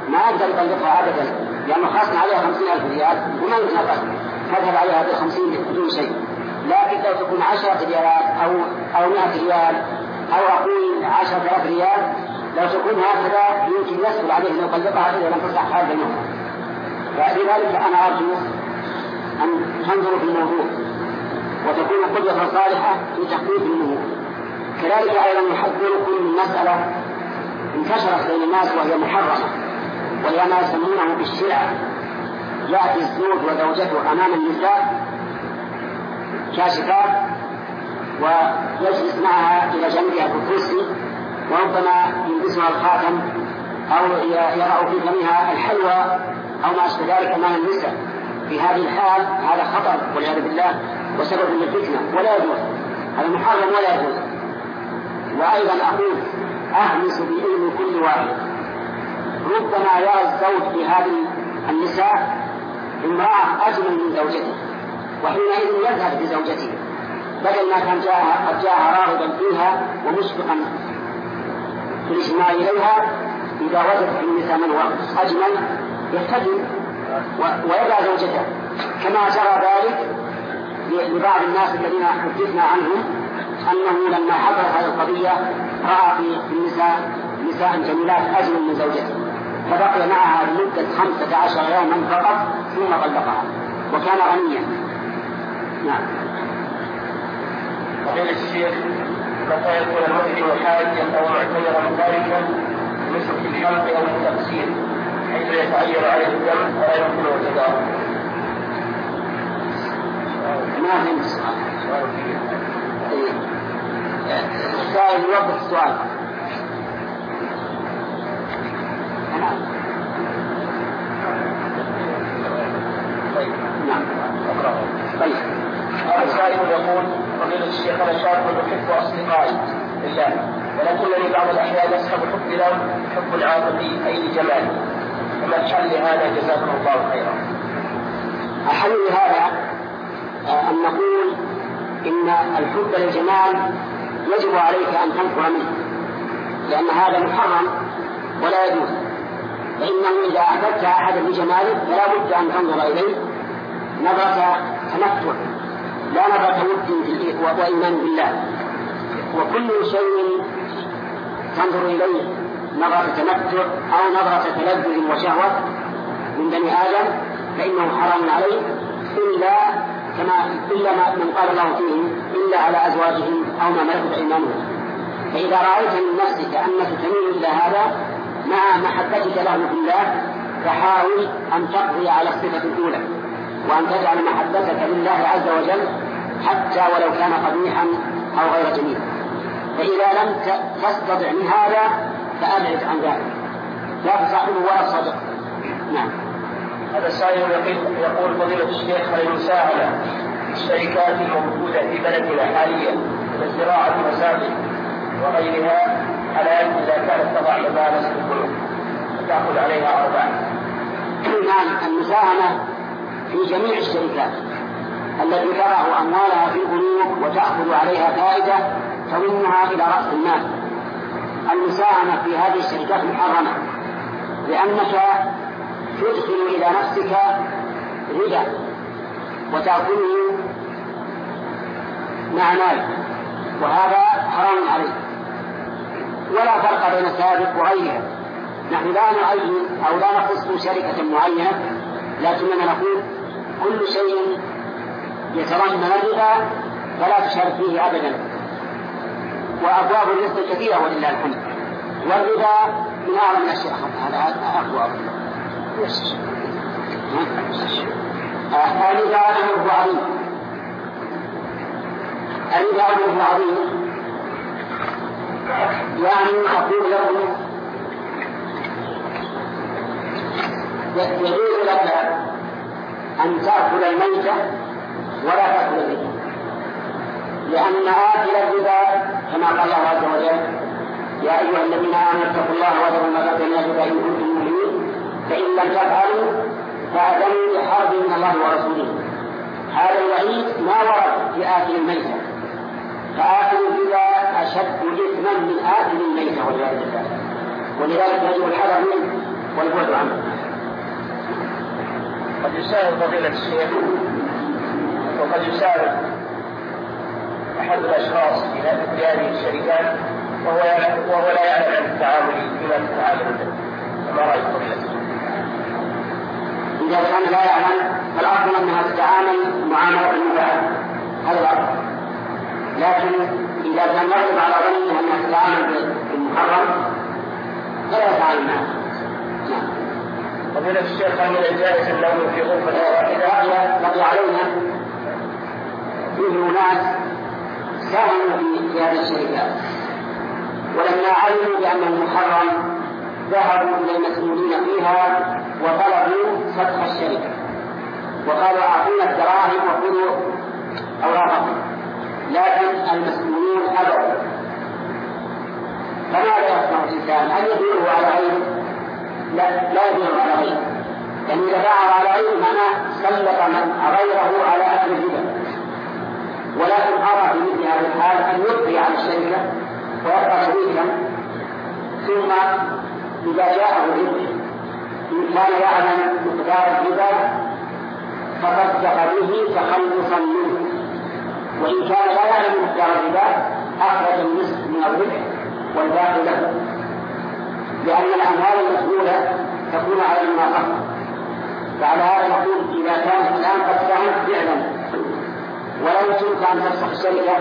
Speaker 2: ما يقدر يطلقها أبدا لأنه خاصنا عليها خمسين ألف ريال وما يمكن أن تذهب عليها بالخمسين بدون شيء. لكن لو تكون عشرة ريالات أو أو مئة ريال أو أقول عشرة آلاف ريال. لو تكون هكذا يمكن يسهل عليه أن يطلقها إذا لم تصح حال بينهم. فلذلك أنا أرجو أن تنظروا في الموضوع وتكون قدوة صالحة في تحقيق النمو كذلك أيضا يحذركم من مسألة انتشرت بين الناس وهي محرمة وهي ما يسمونه بالشيعة يأتي الزوج وزوجته أمام النساء كاشفات ويجلس معها إلى جنبها في الكرسي وربما يلبسها الخاتم أو يرى في فمها الحلوى أو ما أشبه ذلك أمام النساء في هذه الحال هذا خطر والعياذ بالله وسبب للفتنة ولا يجوز. هذا محرم ولا يجوز. وأيضا أقول أهمس بعلم كل واحد. ربما يرى الزوج في هذه النساء امرأة أجمل من زوجته. وحينئذ يذهب بزوجته بدل ما كان جاءها قد جاءها راغبا فيها ومشفقا في الاجتماع إليها إذا وجد في النساء من هو أجمل يحتجم ويدع زوجته. كما جرى ذلك لبعض الناس الذين حدثنا عنهم أنه لما حضرت هذه القضية رأى في النساء نساء جميلات أجمل من زوجته. فبقي معها خمسة عشر يوما فقط ثم طلقها. وكان غنيا. نعم.
Speaker 3: فضيلة الشيخ متى يكون المسلم حاجا أو معتمرا ذلك مثل في الحلق أو التقصير حيث يتعين عليه الدم ولا يمكنه التداوي
Speaker 2: ما فهمت السؤال؟ السائل يوضح السؤال
Speaker 3: طيب.
Speaker 2: نعم.
Speaker 3: طيب. هذا سائل يقول فضيلة الشيخ أنا شاب أحب أصدقائي لله ولكنني بعض الأحيان يسحب حبي لهم حب عاطفي أي لجمال فما الحل لهذا؟ جزاكم الله خيرا.
Speaker 2: الحل لهذا آه، أن نقول إن الحب للجمال يجب عليك أن تنفر منه لأن هذا محرم ولا يجوز. فإنه إذا أحببت أحدا بجماله فلا بد أن تنظر إليه نظرة تمتع. لا نظرة ود وإيمان بالله. وكل شيء تنظر إليه نظرة تمتع أو نظرة تلذذ وشهوة من بني آدم فإنه حرام عليه إلا كما إلا ما من قال الله فيهم إلا على أزواجهم أو ما ملكت أيمانهم. فإذا رأيت من نفسك أنك تميل إلى هذا مع محبتك له في الله فحاول أن تقضي على الصفة الأولى. وأن تجعل محبتك لله عز وجل حتى ولو كان قبيحا أو غير جميل. فإذا لم تستطع من هذا فأبعد عن ذلك. لا تصاحبه ولا تصدق. نعم.
Speaker 3: هذا السائل يقول فضيلة الشيخ هل المساهمة الشركات الموجودة في بلدنا حاليا لزراعة المساجد وغيرها حلال إذا كانت تضع مبالغ في البنوك وتأخذ عليها أرباح.
Speaker 2: نعم المساهمة في جميع الشركات التي تضع أموالها في البنوك وتأخذ عليها فائدة تضمها إلى رأس المال. المساهمة في هذه الشركات محرمة لأنك تدخل إلى نفسك ربا وتأكله مع مالك وهذا حرام عليك ولا فرق بين سابق وغيرها نحن لا نعين أو لا نخص شركة معينة لكننا نقول كل شيء يتضمن الربا فلا تشارك فيه أبدا. وأبواب الرزق كثيرة ولله الحمد. والربا من أعظم الأشياء. هذا أقوى الربا أمره عظيم الربا أمره عظيم يعني أقول لكم. يجوز لك أن تأكل الميتة ولا تأكل الربا. لأن آكل الربا كما قال الله عز وجل يا أيها الذين آمنوا اتقوا الله وذروا ما بقي من الربا إن كنتم مؤمنين. فإن لم تفعلوا فأذنوا بحرب من الله ورسوله. هذا الوعيد ما ورد في آكل الميتة فآكل الربا أشد إثما من آكل الميتة والعياذ بالله. ولذلك يجب الحذر منه والبعد عنه.
Speaker 3: قد يساهم فضيلة الشيخ وقد يساهم أحد الأشخاص في هذه الشركات وهو وهو لا يعلم عن التعامل بما تتعامل به فما رأيك فضيلة
Speaker 2: إذا كان لا يعلم فالأفضل أنها تتعامل معاملة المباح هذا الأفضل لكن إذا كان يغلب على ظنه أنها تتعامل بالمحرم فلا يتعامل معه. نعم.
Speaker 3: فضيلة الشيخ هل الجائز النوم في غرفة واحدة؟
Speaker 2: بقي علينا فيه ناس ساهموا في هذه الشركات ولما علموا بأنه محرم ذهبوا إلى المسؤولين فيها وطلبوا فتح الشركة وقالوا أعطونا الدراهم وخذوا أوراقكم لكن المسؤولون أبوا فماذا يصنع الإنسان؟ هل يبيعه على غيره؟ لا لا على غيره لأن إذا باعه على غيره معناه سلط من غيره على أكل الربا ولكن أرى في مثل هذه الحال أن يبقي على الشركة ويبقى شريكا. ثم إذا جاءه الربح إن كان يعلم مقدار الربا تصدق به تخلصا منه. وإن كان لا يعلم مقدار الربا أخرج النصف من الربح والباقي له. لأن الأموال المسؤولة تكون على المناقصة فعلى هذا نقول إذا كان الآن قد ساهمت فعلا ولو كنت أن تفسخ الشركة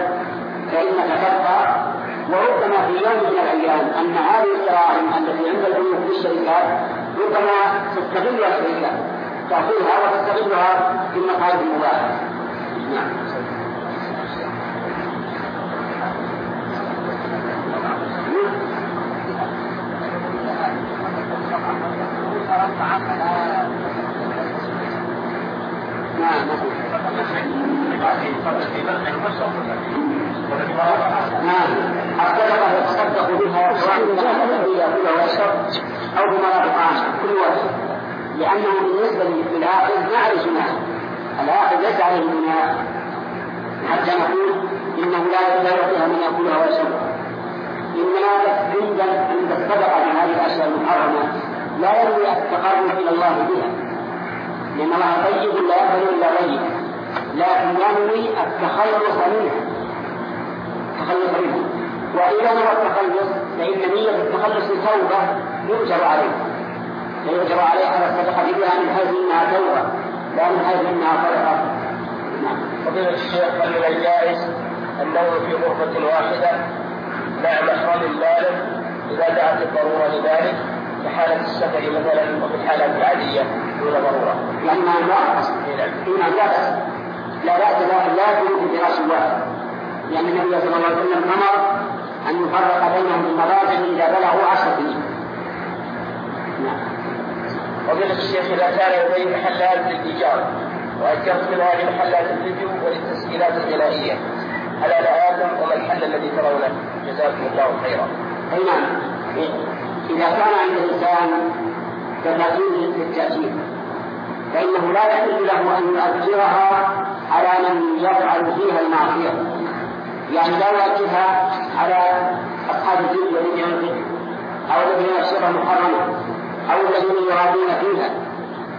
Speaker 2: فإنك تبقى. وربما في يوم من الأيام أن هذه الدراهم التي عند البنوك في الشركات ربما تستغلها الشركات تأخذها وتستغلها في المصالح المباحه نعم نعم. نعم الصدقة يتصدق بها سواء كانت يأكل ويشرب أو بما لا طعام كل وجه لأنه بالنسبة للآخذ نعرف ماله الآخذ ليس عليه جناح حتى نقول إنه لا يعطيها من يأكلها ويشربها إنما عند عند الصدقة من هذه الأشياء المحرمة لا ينوي التقرب إلى الله بها. لأن الله طيب لا يقبل إلا طيبا لكن ينوي التخلص منها التخلص منها وإذا نوى التخلص فإن نية التخلص توبة يؤجر عليه فيؤجر عليه على الصدقة بها من حيث إنها توبة لا من حيث إنها صدقة
Speaker 3: نعم. فضيلة الشيخ هل من الجائز النوم في غرفة واحدة مع محرم بالغ إذا دعت الضرورة لذلك كحالة السفر مثلا وفي الحالات العادية دون ضرورة.
Speaker 2: ما لا بأس. نعم لا بأس. لا بأس لا في فراش واحد. لأن النبي صلى الله عليه وسلم أمر أن يفرق بينهم المضاجع إذا بلغوا عشر سنين.
Speaker 3: نعم. فضيلة الشيخ إذا كان لديه محلات للإيجار وأجرت من هذه محلات الفيديو وللتسجيلات الغنائية هذا آثم وما الحل الذي ترونه؟ جزاكم الله خيرا.
Speaker 2: أي نعم. إذا كان عند الإنسان تفاصيل للتأثير فإنه لا يحل له أن يؤثرها على من يفعل فيها المعصية. يعني لا يؤثرها على أصحاب الدين الذين أو الذين يشرب محرما أو الذين يرادون فيها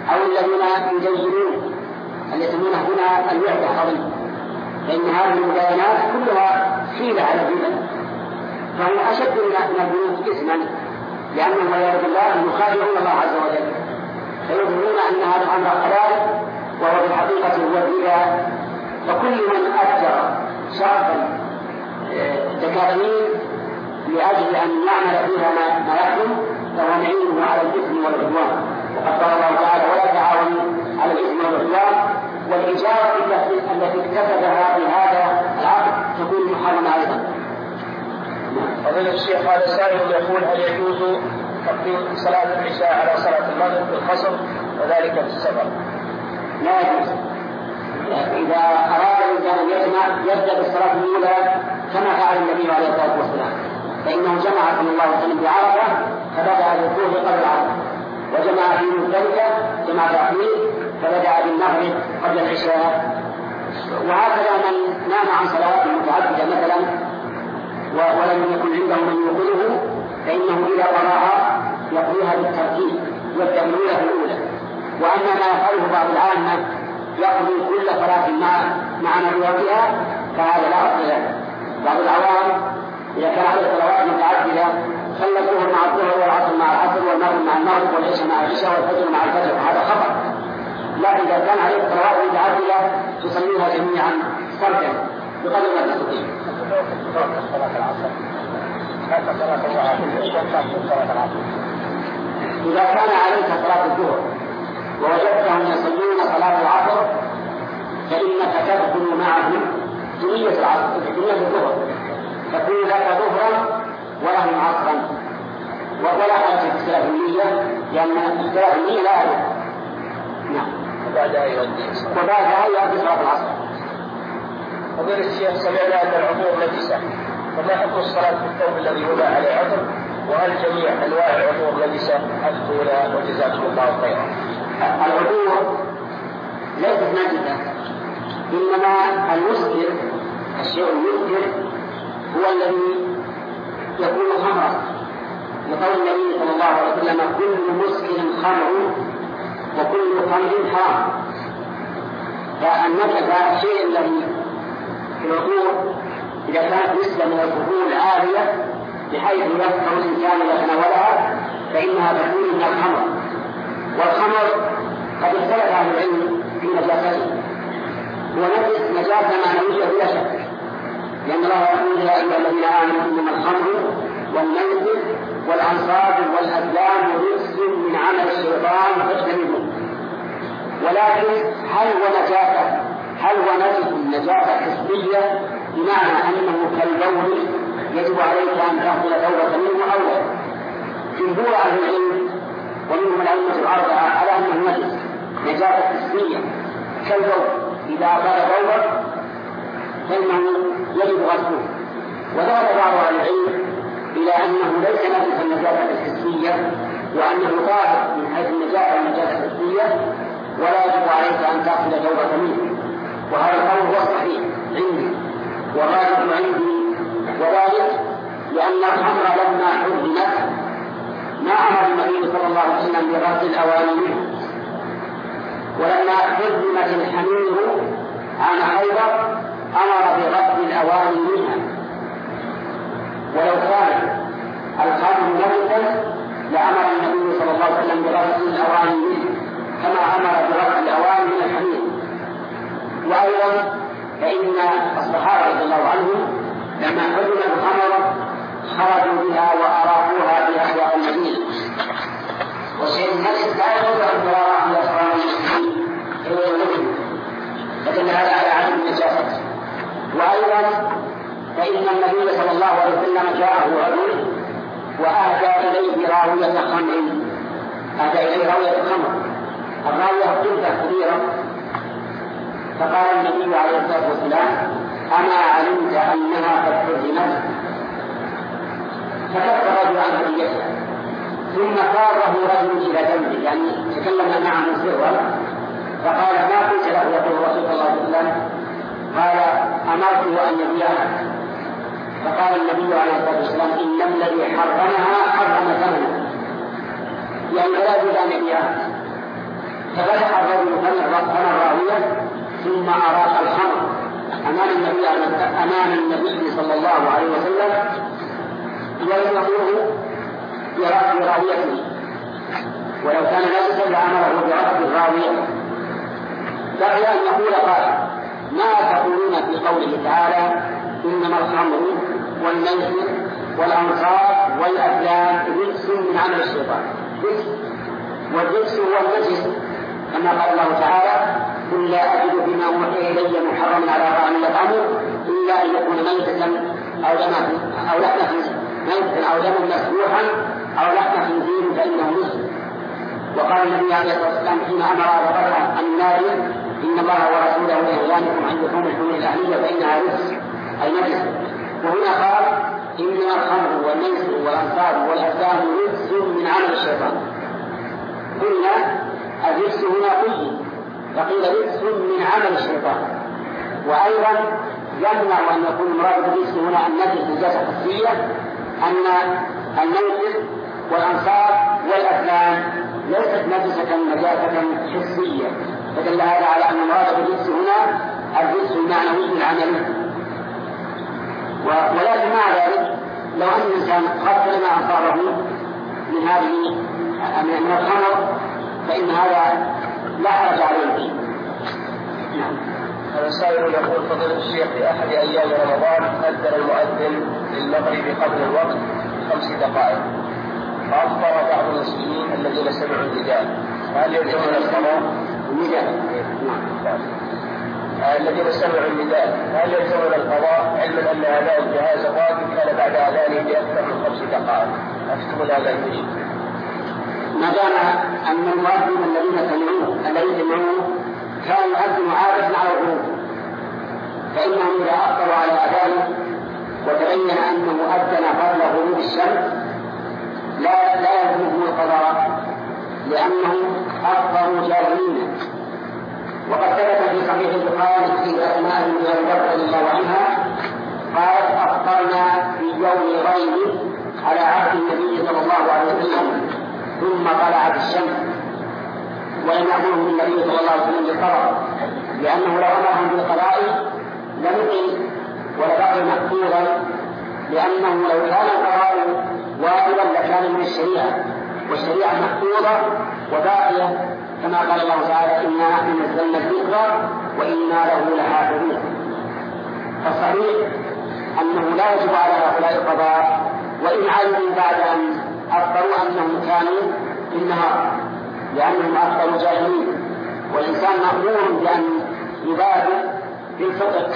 Speaker 2: أو الذين يزينون اللي يسمونه هنا الوحدة أظن فإن هذه المباينات كلها حيلة على البدع فهو أشد من البيوت إثما لأنهم والعياذ بالله يخادعون الله عز وجل. فيظنون أن هذا الأمر حلال وهو في الحقيقة هو الربا فكل من أجر شرطا تكاليف لأجل أن يعمل فيها ما, ما فهو معينه على الإثم والعدوان وقد قال الله تعالى ولا تعاونوا على الإثم والعدوان والإجارة التي اكتسبها في هذا العقد تكون محرمة أيضا.
Speaker 3: فضيلة الشيخ هذا سائل يقول هل يجوز تقديم صلاة العشاء على صلاة المغرب في القصر وذلك في السفر؟
Speaker 2: لا. إذا أراد الإنسان أن يجمع يبدأ بالصلاة الأولى كما فعل النبي عليه الصلاة والسلام فإنه جمع صلى الله عليه وسلم بعرفة فبدأ بالظهر قبل العصر وجمع في مزدلفة جمع تأخير فبدأ بالمغرب قبل العشاء وهكذا من نام عن صلاة متعددة مثلا ولم يكن عنده من يوقظه فإنه إذا قضاها يقضيها بالترتيب من الأولى. وأما ما يفعله بعض العامة يقضي كل صلاة مع مع مريضها فهذا لا أصل له. بعض العوام إذا كان عليه صلوات متعددة صلى الظهر مع الظهر والعصر مع العصر والمغرب مع المغرب والعشاء مع العشاء والفجر مع الفجر هذا خطأ. لكن إذا كان عليه صلوات متعددة تصليها جميعا فردا بقدر ما تستطيع. إذا كان عليك صلاة الظهر ووجدتهم يصلون صلاة العصر فإنك تدخل معهم دنية العصر الظهر. تكون لك ظهرا ولهم عصرا. ولا حاجة في اختلاف النية لأن اختلاف النية لا يعرف نعم. وبعدها يؤدي وبعدها يؤدي صلاة العصر.
Speaker 3: فضيلة الشيخ سمعنا أن العطور نجسة فما حكم الصلاة في الثوب الذي وضع عليه عطر وهل جميع أنواع العطور نجسة أفتونا وجزاكم الله خيرا.
Speaker 2: العطور ليست نجسة إنما المسكر الشيء المسكر هو الذي يكون خمرا. لقول النبي صلى الله عليه وسلم كل مسكر خمر وكل خمر حرام فالنكد الشيء الذي في العطور إذا كانت نسبة من الكحول عالية بحيث يذكر الإنسان إذا تناولها فإنها تكون من الخمر. والخمر قد اختلف أهل العلم في نجاسته هو نجس نجاسة معنوية بلا شك. لأن الله يقول يا أيها الذين آمنوا إنما الخمر والميسر والأنصاب والأزلام رجس من عمل الشيطان فاجتنبوه. ولكن هل هو نجاسة هل هو نجس نجاسة حسية بمعنى أنه كالبول يجب عليك أن تأخذ توبة منه أو لا جمهور أهل العلم ومنهم الأئمة الأربعة على أنه نجس نجاسة حسية كالبول. إذا أصاب بولا فإنه يجب غسله وذهب بعض أهل العلم إلى أنه ليس نجس النجاسة الحسية وأنه طاهر من حيث النجاسة النجاسة الحسية ولا يجب عليك أن تأخذ توبة منه. وهذا القول هو الصحيح عندي والراجح عندي وذلك لأن الخمر لما حرمت. ما أمر النبي صلى الله عليه وسلم بغسل الأواني منه ولما حرمت الحمير عن خيبر أمر بغسل الأواني منها ولو كان الخمر نجسا لأمر النبي صلى الله عليه وسلم بغسل الأواني منه كما أمر بغسل الأواني من الحمير. وأيضا فإن الصحابة رضي الله عنهم لما عدل الخمر خرجوا بها وأراقوها بأحياء المدينة. وسيد المسجد لا يضع الضرارة إلى صلاة المسلمين إلا يومهم فدل هذا على عدم النجاسة وأيضا فإن النبي صلى الله عليه وسلم جاءه رجل وأهدى إليه راوية خمر. أهدى إليه راوية خمر. الراوية قلة كبيرة. فقال النبي عليه الصلاة والسلام أما علمت أنها قد حرمت. فكف الرجل عن هديته ثم قاره رجل إلى جنبه يعني تكلم معه سرا فقال ما قلت له يقول الرسول صلى الله عليه وسلم؟ قال أمرته أن يبيعها فقال النبي عليه الصلاة والسلام إن الذي حرمها حرم ثمنها يعني لا يجوز أن يبيعها ففتح الرجل ثمن الراوية ثم أراق الخمر. أمام النبي أمام النبي صلى الله عليه وسلم. ولم يقوله براويته ولو كان نجسا لأمره برفض الراوية. بقي أن يقول قائل ما تقولون في قوله تعالى إنما الخمر والميسر والأنصار والأفلام رجس من عمل الشيطان. رجس. والرجس هو النجس. كما قال الله تعالى قل لا أجد فيما أوحي إلي محرما على طعام يطعمه إلا أن يكون ميتة أو دما أو لحم ميتة أو دما مسبوحا أو لحم خنزير فإنه مسلم وقال النبي عليه الصلاة والسلام حين أمر أبا بكر أن ينادي إن الله ورسوله ينهيانكم عن لحوم الحمر الأهلية فإنها رزق أي نجس وهنا قال إنما الخمر والميسر والأنصار والأزلام رجس من عمل الشيطان. قلنا الرجس هنا قيد فقيل رجس من عمل الشيطان. وأيضا يمنع أن يكون مراد الرجس هنا النجس نجاسة حسية أن الميسر والأنصار والأفلام ليست نجسة نجاسة حسية. فدل هذا على أن مراد بالرجس هنا الرجس المعنوي العملي. ولكن مع ذلك لو أن الإنسان قتل ما أصابه من هذه من الخمر فإن هذا لا حرج عليه. فيه
Speaker 3: نعم. هذا سائل يقول فضيلة الشيخ في أحد أيام رمضان أذن المؤذن للمغرب قبل الوقت خمس دقائق. فأفطر بعض المسلمين الذين سمعوا النداء. هل يلزمون القضاء؟ النداء؟ نعم. الذين سمعوا النداء. هل يلزمون القضاء؟ علما أن اداء الجهاز الراتب كان بعد أذانه بأكثر من خمس دقائق؟ افتوا هذا الشيء.
Speaker 2: ما دام أن المؤذن الذين سمعوه الذين سمعوه كان يؤذن عادة على الغروب فإنهم إذا أفطروا على أذانه وتبين أنه أذن قبل غروب الشمس لا لا يلزمهم القضاء لأنهم أفطروا جاهلين. وقد ثبت في صحيح البخاري في أسماء بن رضي الله عنها قالت أفطرنا في يوم غيب على عهد النبي صلى الله عليه وسلم. ثم طلعت الشمس. ولم يأمرهم النبي صلى الله عليه وسلم بالقضاء لأنه لو أمرهم بالقضاء لنقل ولبقي محفوظا لأنه لو كان القضاء واجبا لكان من الشريعة. والشريعة محفوظة وباقية. كما قال الله تعالى إنا نحن نزلنا الذكر وإنا له لحافظون. فالصحيح أنه لا يجب على هؤلاء القضاء وإن علموا بعد أن أخبروا أنهم كانوا في النهار لأنهم أخبروا جاهلين. والإنسان مأمور بأن يبادر بالفطر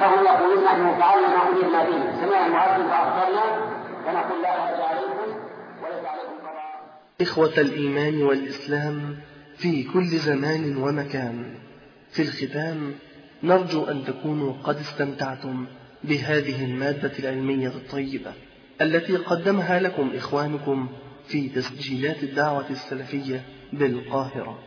Speaker 2: فهم يقولون نحن فعلنا ما أمرنا به. سمع المؤذن فأخبرنا فنقول لا حرج عليكم وليس عليكم قضاء.
Speaker 1: إخوة الإيمان والإسلام في كل زمان ومكان. في الختام نرجو أن تكونوا قد استمتعتم. بهذه المادة العلمية الطيبة التي قدمها لكم إخوانكم في تسجيلات الدعوة السلفية بالقاهرة.